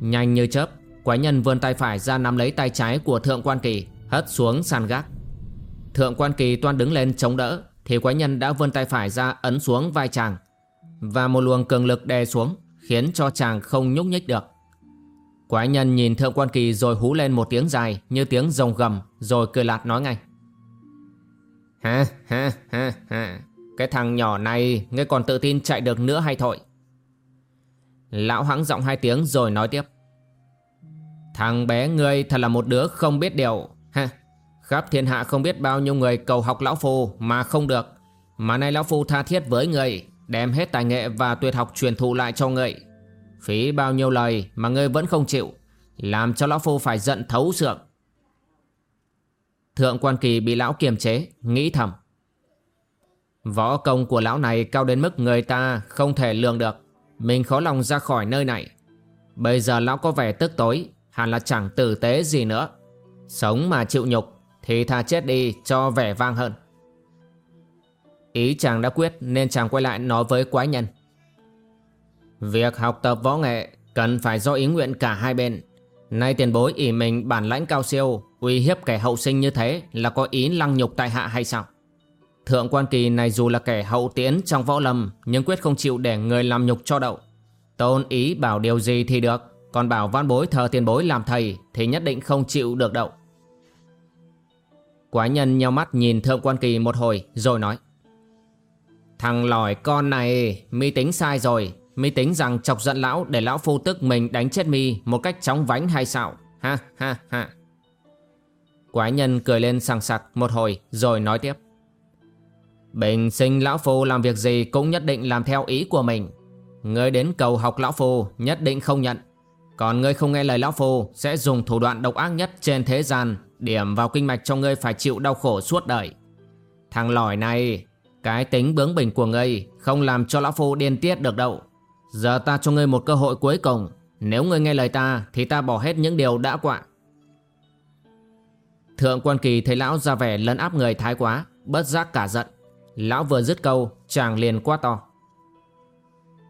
Nhanh như chớp, Quái nhân vươn tay phải ra nắm lấy tay trái của thượng quan kỳ, Hất xuống sàn gác. Thượng quan kỳ toan đứng lên chống đỡ, Thì quái nhân đã vươn tay phải ra ấn xuống vai chàng. Và một luồng cường lực đè xuống, Khiến cho chàng không nhúc nhích được. Quái nhân nhìn thượng quan kỳ rồi hú lên một tiếng dài Như tiếng rồng gầm Rồi cười lạt nói ngay. Ha ha ha ha. Cái thằng nhỏ này Ngươi còn tự tin chạy được nữa hay thôi? Lão hắng giọng hai tiếng rồi nói tiếp. Thằng bé ngươi thật là một đứa không biết điều. Ha Khắp thiên hạ không biết bao nhiêu người cầu học lão phu mà không được. Mà nay lão phu tha thiết với ngươi, Đem hết tài nghệ và tuyệt học truyền thụ lại cho ngươi." Phí bao nhiêu lời mà ngươi vẫn không chịu, Làm cho lão phu phải giận thấu xượng Thượng quan kỳ bị lão kiềm chế, Nghĩ thầm. Võ công của lão này cao đến mức người ta không thể lường được. Mình khó lòng ra khỏi nơi này. Bây giờ lão có vẻ tức tối, Hẳn là chẳng tử tế gì nữa. Sống mà chịu nhục, thì thà chết đi cho vẻ vang hơn. Ý chàng đã quyết nên chàng quay lại nói với quái nhân. Việc học tập võ nghệ cần phải do ý nguyện cả hai bên. Nay tiền bối ỷ mình bản lãnh cao siêu, Uy hiếp kẻ hậu sinh như thế là có ý lăng nhục tại hạ hay sao? Thượng quan kỳ này dù là kẻ hậu tiến trong võ lâm, Nhưng quyết không chịu để người làm nhục cho đậu. Tôn ý bảo điều gì thì được, Còn bảo văn bối thờ tiền bối làm thầy Thì nhất định không chịu được đậu. Quái nhân nhau mắt nhìn thượng quan kỳ một hồi, rồi nói, Thằng lòi con này, mi tính sai rồi Mi tính rằng chọc giận lão để lão phu tức mình đánh chết mi một cách chóng vánh hay sao? Ha ha ha. Quái nhân cười lên sằng sặc một hồi rồi nói tiếp. Bình sinh lão phu làm việc gì cũng nhất định làm theo ý của mình. Ngươi đến cầu học lão phu nhất định không nhận. Còn ngươi không nghe lời lão phu sẽ dùng thủ đoạn độc ác nhất trên thế gian, Điểm vào kinh mạch cho ngươi phải chịu đau khổ suốt đời. Thằng lỏi này, Cái tính bướng bỉnh của ngươi Không làm cho lão phu điên tiết được đâu. Giờ ta cho ngươi một cơ hội cuối cùng. Nếu ngươi nghe lời ta, Thì ta bỏ hết những điều đã quạ. Thượng quan kỳ thấy lão ra vẻ lấn áp người thái quá, Bất giác cả giận. Lão vừa dứt câu, chàng liền quá to.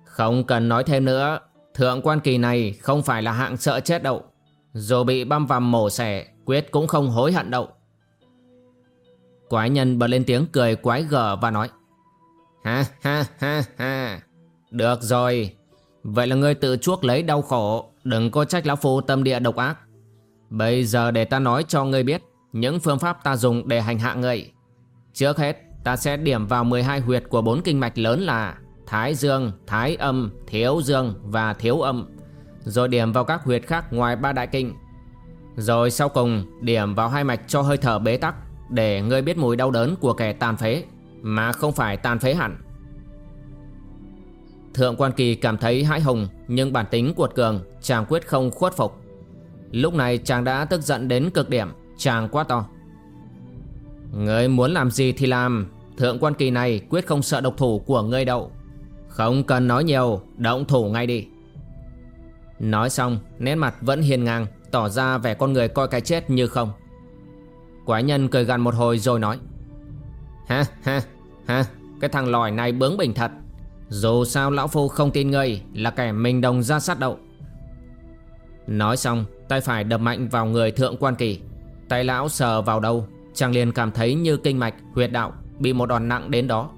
Không cần nói thêm nữa, Thượng quan kỳ này không phải là hạng sợ chết đâu. Dù bị băm vằm mổ xẻ, Quyết cũng không hối hận đâu. Quái nhân bật lên tiếng cười quái gở và nói, Ha ha ha ha. Được rồi. Vậy là ngươi tự chuốc lấy đau khổ. Đừng có trách lão phu tâm địa độc ác. Bây giờ để ta nói cho ngươi biết Những phương pháp ta dùng để hành hạ ngươi. Trước hết ta sẽ điểm vào 12 huyệt của bốn kinh mạch lớn là Thái Dương, Thái Âm, Thiếu Dương và Thiếu Âm. Rồi điểm vào các huyệt khác ngoài ba đại kinh. Rồi sau cùng điểm vào hai mạch cho hơi thở bế tắc Để ngươi biết mùi đau đớn của kẻ tàn phế Mà không phải tàn phế hẳn. Thượng quan kỳ cảm thấy hãi hùng, Nhưng bản tính cuột cường, Chàng quyết không khuất phục. Lúc này chàng đã tức giận đến cực điểm, Chàng quá to. Ngươi muốn làm gì thì làm, Thượng quan kỳ này quyết không sợ độc thủ của ngươi đâu. Không cần nói nhiều, Động thủ ngay đi. Nói xong, nét mặt vẫn hiền ngang, Tỏ ra vẻ con người coi cái chết như không. Quái nhân cười gằn một hồi rồi nói. Ha ha ha, Cái thằng lòi này bướng bỉnh thật. Dù sao lão phu không tin ngươi Là kẻ mình đồng ra sát đậu. Nói xong Tay phải đập mạnh vào người thượng quan kỳ. Tay lão sờ vào đâu Chàng liền cảm thấy như kinh mạch, huyệt đạo Bị một đòn nặng đến đó.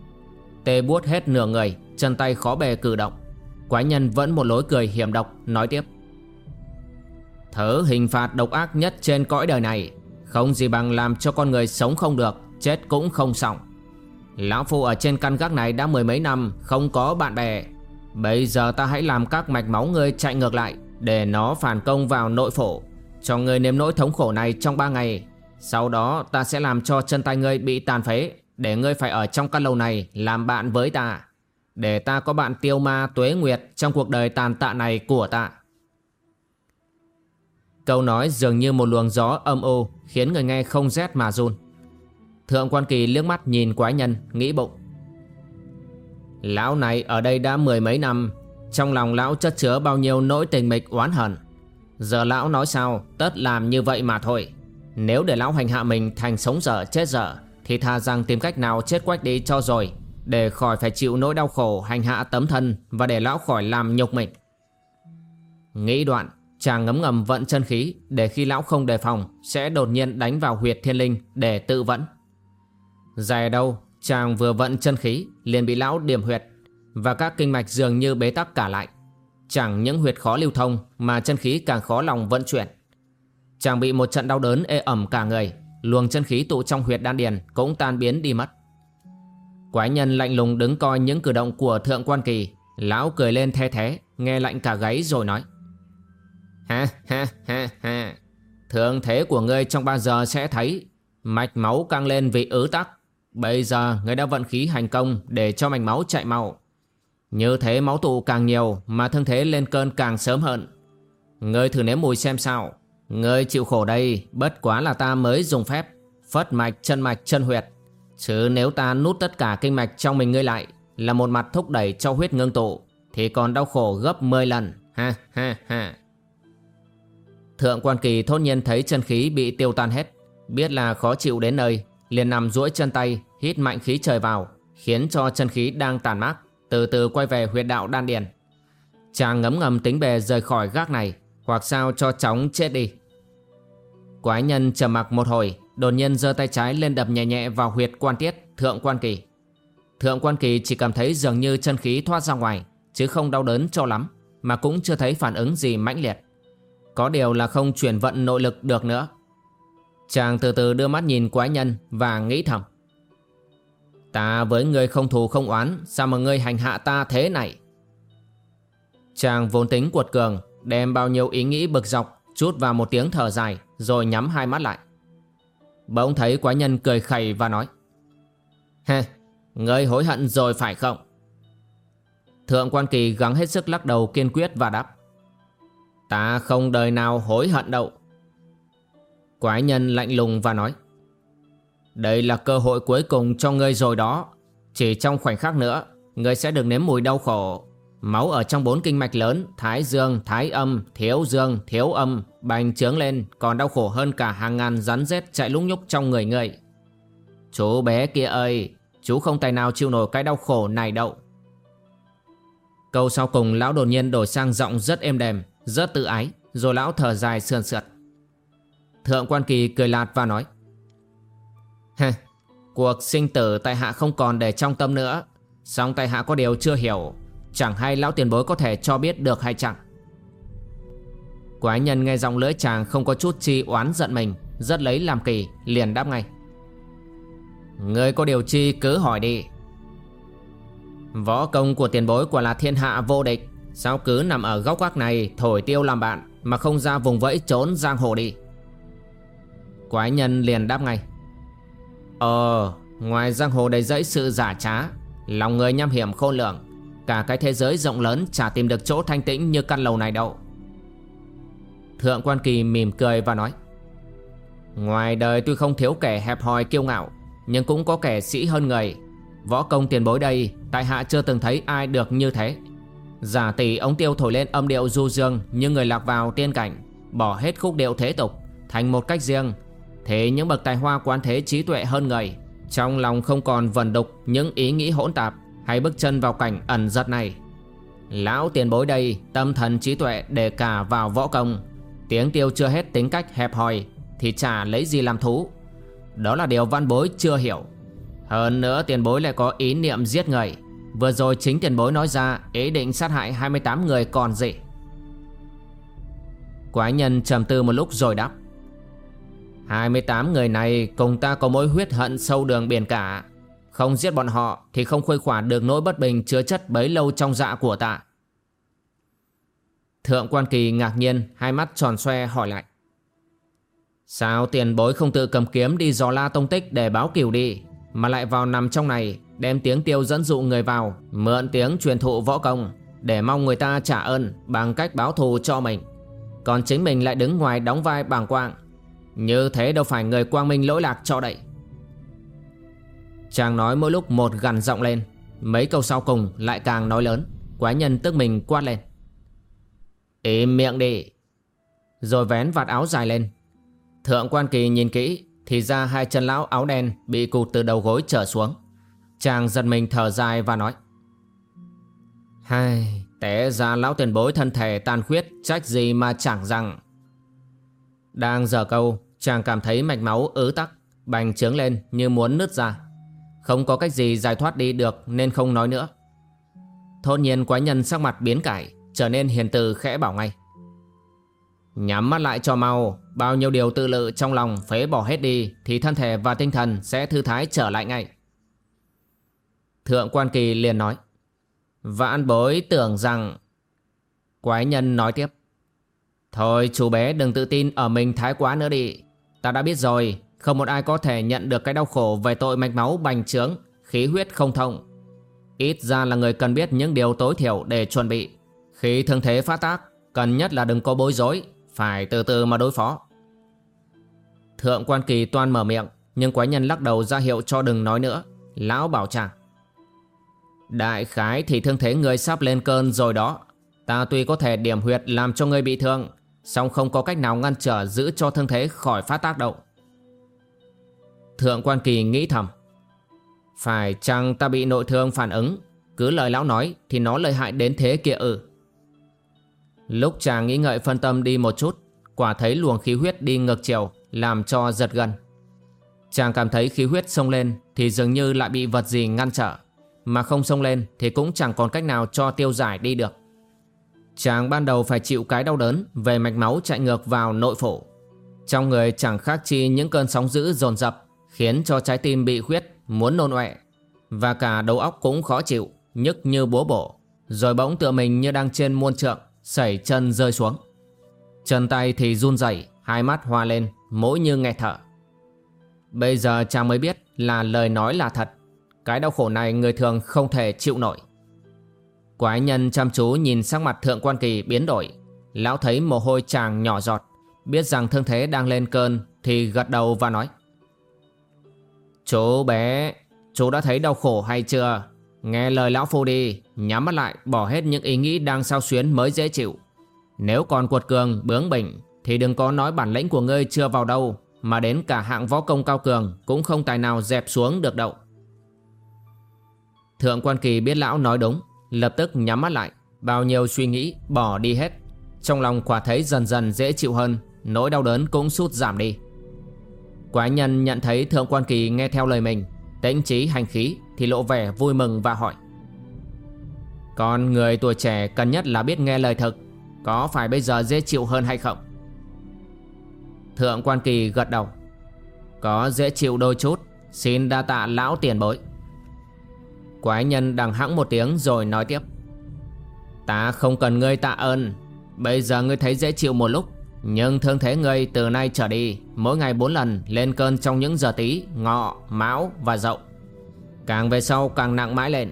Tê buốt hết nửa người Chân tay khó bề cử động. Quái nhân vẫn một lối cười hiểm độc Nói tiếp. Thứ hình phạt độc ác nhất trên cõi đời này Không gì bằng làm cho con người sống không được Chết cũng không xong. Lão Phu ở trên căn gác này đã mười mấy năm, Không có bạn bè. Bây giờ ta hãy làm các mạch máu ngươi chạy ngược lại, Để nó phản công vào nội phổ, Cho ngươi nếm nỗi thống khổ này trong ba ngày. Sau đó, ta sẽ làm cho chân tay ngươi bị tàn phế, Để ngươi phải ở trong căn lầu này Làm bạn với ta. Để ta có bạn tiêu ma tuế nguyệt Trong cuộc đời tàn tạ này của ta. Câu nói dường như một luồng gió âm u Khiến người nghe không rét mà run. Thượng quan kỳ liếc mắt nhìn quái nhân, Nghĩ bụng. Lão này ở đây đã mười mấy năm, Trong lòng lão chất chứa bao nhiêu nỗi tình mịch oán hận. Giờ lão nói sao, Tất làm như vậy mà thôi. Nếu để lão hành hạ mình thành sống dở, chết dở, Thì thà rằng tìm cách nào chết quách đi cho rồi, Để khỏi phải chịu nỗi đau khổ hành hạ tấm thân Và để lão khỏi làm nhục mình. Nghĩ đoạn, Chàng ngấm ngầm vận chân khí Để khi lão không đề phòng, Sẽ đột nhiên đánh vào huyệt thiên linh Để tự vẫn. Dài đâu Chàng vừa vận chân khí, liền bị lão điểm huyệt Và các kinh mạch dường như bế tắc cả lại. Chẳng những huyệt khó lưu thông, Mà chân khí càng khó lòng vận chuyển. Chàng bị một trận đau đớn ê ẩm cả người, Luồng chân khí tụ trong huyệt đan điền Cũng tan biến đi mất. Quái nhân lạnh lùng đứng coi những cử động của thượng quan kỳ, Lão cười lên the thế Nghe lạnh cả gáy rồi nói. Ha ha ha ha. Thượng thế của ngươi trong ba giờ sẽ thấy Mạch máu căng lên vì ứ tắc? Bây giờ người đã vận khí hành công Để cho mạch máu chạy mau. Như thế máu tụ càng nhiều Mà thương thế lên cơn càng sớm hơn. Ngươi thử nếm mùi xem sao. Ngươi chịu khổ đây, Bất quá là ta mới dùng phép. Phất mạch, chân mạch, chân huyệt. Chứ nếu ta nút tất cả kinh mạch trong mình ngươi lại, Là một mặt thúc đẩy cho huyết ngưng tụ, Thì còn đau khổ gấp 10 lần. Ha ha ha. Thượng quan kỳ thốt nhiên thấy chân khí bị tiêu tan hết, Biết là khó chịu đến nơi liền nằm duỗi chân tay, hít mạnh khí trời vào, khiến cho chân khí đang tàn mát, từ từ quay về huyệt đạo đan điền. Chàng ngấm ngầm tính bề rời khỏi gác này, hoặc sao cho chóng chết đi. Quái nhân trầm mặc một hồi, đột nhiên giơ tay trái lên đập nhẹ nhẹ vào huyệt quan tiết, thượng quan kỳ. Thượng quan kỳ chỉ cảm thấy dường như chân khí thoát ra ngoài, chứ không đau đớn cho lắm, mà cũng chưa thấy phản ứng gì mãnh liệt. Có điều là không chuyển vận nội lực được nữa. Chàng từ từ đưa mắt nhìn quái nhân và nghĩ thầm. Ta với người không thù không oán Sao mà ngươi hành hạ ta thế này? Chàng vốn tính cuột cường Đem bao nhiêu ý nghĩ bực dọc Chút vào một tiếng thở dài Rồi nhắm hai mắt lại. Bỗng thấy quái nhân cười khẩy và nói Hê, ngươi hối hận rồi phải không? Thượng quan kỳ gắng hết sức lắc đầu kiên quyết và đáp Ta không đời nào hối hận đâu. Quái nhân lạnh lùng và nói Đây là cơ hội cuối cùng cho ngươi rồi đó. Chỉ trong khoảnh khắc nữa Ngươi sẽ được nếm mùi đau khổ. Máu ở trong bốn kinh mạch lớn Thái dương, thái âm, thiếu dương, thiếu âm Bành trướng lên Còn đau khổ hơn cả hàng ngàn rắn rết chạy lúc nhúc trong người ngươi. Chú bé kia ơi Chú không tài nào chịu nổi cái đau khổ này đâu. Câu sau cùng lão đột nhiên đổi sang giọng rất êm đềm Rất tự ái Rồi lão thở dài sườn sượt. Thượng quan kỳ cười lạt và nói Hê, cuộc sinh tử tại hạ không còn để trong tâm nữa. Song tại hạ có điều chưa hiểu Chẳng hay lão tiền bối có thể cho biết được hay chẳng Quái nhân nghe giọng lưỡi chàng không có chút chi oán giận mình Rất lấy làm kỳ liền đáp ngay Người có điều chi cứ hỏi đi. Võ công của tiền bối quả là thiên hạ vô địch Sao cứ nằm ở góc quắc này Thổi tiêu làm bạn Mà không ra vùng vẫy trốn giang hồ đi? Quái nhân liền đáp ngay. Ờ Ngoài giang hồ đầy dẫy sự giả trá, Lòng người nham hiểm khôn lường, Cả cái thế giới rộng lớn chả tìm được chỗ thanh tĩnh như căn lầu này đâu. Thượng quan kỳ mỉm cười và nói, Ngoài đời tuy không thiếu kẻ hẹp hòi kiêu ngạo, Nhưng cũng có kẻ sĩ hơn người. Võ công tiền bối đây, Tại hạ chưa từng thấy ai được như thế. Giả tỷ ống tiêu thổi lên âm điệu du dương Như người lạc vào tiên cảnh, Bỏ hết khúc điệu thế tục, Thành một cách riêng Thế những bậc tài hoa quán thế trí tuệ hơn người, Trong lòng không còn vần đục Những ý nghĩ hỗn tạp Hay bước chân vào cảnh ẩn giật này. Lão tiền bối đây, Tâm thần trí tuệ để cả vào võ công. Tiếng tiêu chưa hết tính cách hẹp hòi Thì chả lấy gì làm thú. Đó là điều văn bối chưa hiểu. Hơn nữa tiền bối lại có ý niệm giết người. Vừa rồi chính tiền bối nói ra Ý định sát hại 28 người còn gì. Quái nhân trầm tư một lúc rồi đáp. 28 người này cùng ta có mối huyết hận sâu đường biển cả. Không giết bọn họ thì không khuây khỏa được nỗi bất bình chứa chất bấy lâu trong dạ của ta. Thượng quan kỳ ngạc nhiên, hai mắt tròn xoe hỏi lại. Sao tiền bối không tự cầm kiếm đi dò la tông tích để báo kiều đi, Mà lại vào nằm trong này, Đem tiếng tiêu dẫn dụ người vào, Mượn tiếng truyền thụ võ công, Để mong người ta trả ơn Bằng cách báo thù cho mình. Còn chính mình lại đứng ngoài đóng vai bàng quang như thế đâu phải người quang minh lỗi lạc cho đậy. Chàng nói mỗi lúc một gần giọng lên, Mấy câu sau cùng lại càng nói lớn, Quái nhân tức mình quát lên. Im miệng đi. Rồi vén vạt áo dài lên. Thượng quan kỳ nhìn kỹ, Thì ra hai chân lão áo đen Bị cụt từ đầu gối trở xuống. Chàng giật mình thở dài và nói, Hai, Té ra lão tiền bối thân thể tàn khuyết, Trách gì mà chẳng rằng. Đang giờ câu Chàng cảm thấy mạch máu ứ tắc, Bành trướng lên như muốn nứt ra. Không có cách gì giải thoát đi được Nên không nói nữa. Thốt nhiên quái nhân sắc mặt biến cải, Trở nên hiền từ khẽ bảo ngay. Nhắm mắt lại cho mau, Bao nhiêu điều tự lự trong lòng phế bỏ hết đi Thì thân thể và tinh thần sẽ thư thái trở lại ngay. Thượng quan kỳ liền nói, Vãn bối tưởng rằng Quái nhân nói tiếp, Thôi chú bé đừng tự tin ở mình thái quá nữa đi Ta đã biết rồi, Không một ai có thể nhận được cái đau khổ Về tội mạch máu, bành trướng, Khí huyết không thông. Ít ra là người cần biết những điều tối thiểu để chuẩn bị. Khi thương thế phát tác, Cần nhất là đừng có bối rối, Phải từ từ mà đối phó. Thượng quan kỳ toan mở miệng, Nhưng quái nhân lắc đầu ra hiệu cho đừng nói nữa. Lão bảo chàng, Đại khái thì thương thế người sắp lên cơn rồi đó. Ta tuy có thể điểm huyệt làm cho người bị thương song không có cách nào ngăn trở giữ cho thân thế khỏi phát tác động. Thượng quan kỳ nghĩ thầm. Phải chăng ta bị nội thương phản ứng? Cứ lời lão nói thì nó lợi hại đến thế kia ư? Lúc chàng nghĩ ngợi phân tâm đi một chút, Quả thấy luồng khí huyết đi ngược chiều, Làm cho giật gần. Chàng cảm thấy khí huyết sông lên Thì dường như lại bị vật gì ngăn trở, Mà không sông lên thì cũng chẳng còn cách nào cho tiêu giải đi được. Chàng ban đầu phải chịu cái đau đớn Về mạch máu chạy ngược vào nội phổ Trong người chẳng khác chi những cơn sóng dữ dồn dập Khiến cho trái tim bị huyết Muốn nôn ọe. Và cả đầu óc cũng khó chịu, Nhức như búa bổ. Rồi bỗng tựa mình như đang trên muôn trượng Sẩy chân rơi xuống. Chân tay thì run rẩy, Hai mắt hoa lên Mỗi như nghe thở. Bây giờ chàng mới biết là lời nói là thật. Cái đau khổ này người thường không thể chịu nổi. Quái nhân chăm chú nhìn sắc mặt thượng quan kỳ biến đổi. Lão thấy mồ hôi chàng nhỏ giọt, Biết rằng thương thế đang lên cơn Thì gật đầu và nói, Chú bé, Chú đã thấy đau khổ hay chưa? Nghe lời lão phu đi, Nhắm mắt lại, bỏ hết những ý nghĩ đang sao xuyến mới dễ chịu. Nếu còn cuột cường, bướng bỉnh, Thì đừng có nói bản lĩnh của ngươi chưa vào đâu, Mà đến cả hạng võ công cao cường Cũng không tài nào dẹp xuống được đâu. Thượng quan kỳ biết lão nói đúng. Lập tức nhắm mắt lại. Bao nhiêu suy nghĩ bỏ đi hết. Trong lòng quả thấy dần dần dễ chịu hơn, Nỗi đau đớn cũng sút giảm đi. Quái nhân nhận thấy thượng quan kỳ nghe theo lời mình, Tĩnh trí hành khí Thì lộ vẻ vui mừng và hỏi. Còn người tuổi trẻ cần nhất là biết nghe lời thực, Có phải bây giờ dễ chịu hơn hay không? Thượng quan kỳ gật đầu. Có dễ chịu đôi chút, Xin đa tạ lão tiền bối. Quái nhân đằng hãng một tiếng rồi nói tiếp. Ta không cần ngươi tạ ơn. Bây giờ ngươi thấy dễ chịu một lúc Nhưng thương thế ngươi từ nay trở đi Mỗi ngày bốn lần lên cơn trong những giờ tí Ngọ, mão và dậu. Càng về sau càng nặng mãi lên.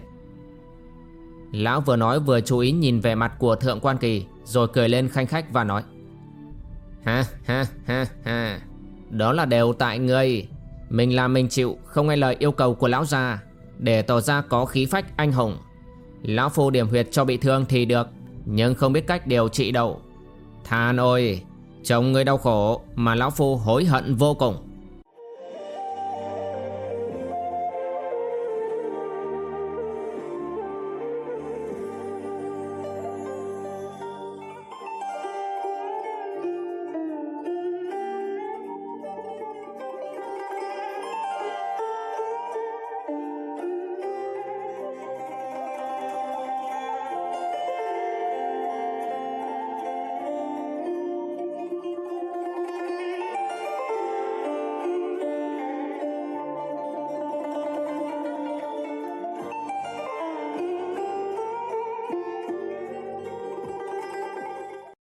Lão vừa nói vừa chú ý nhìn về mặt của thượng quan kỳ Rồi cười lên khanh khách và nói Ha ha ha ha Đó là đều tại ngươi. Mình làm mình chịu Không nghe lời yêu cầu của lão già để tỏ ra có khí phách anh hùng. Lão phu điểm huyệt cho bị thương thì được, Nhưng không biết cách điều trị đâu. Than ôi Chồng người đau khổ Mà lão phu hối hận vô cùng.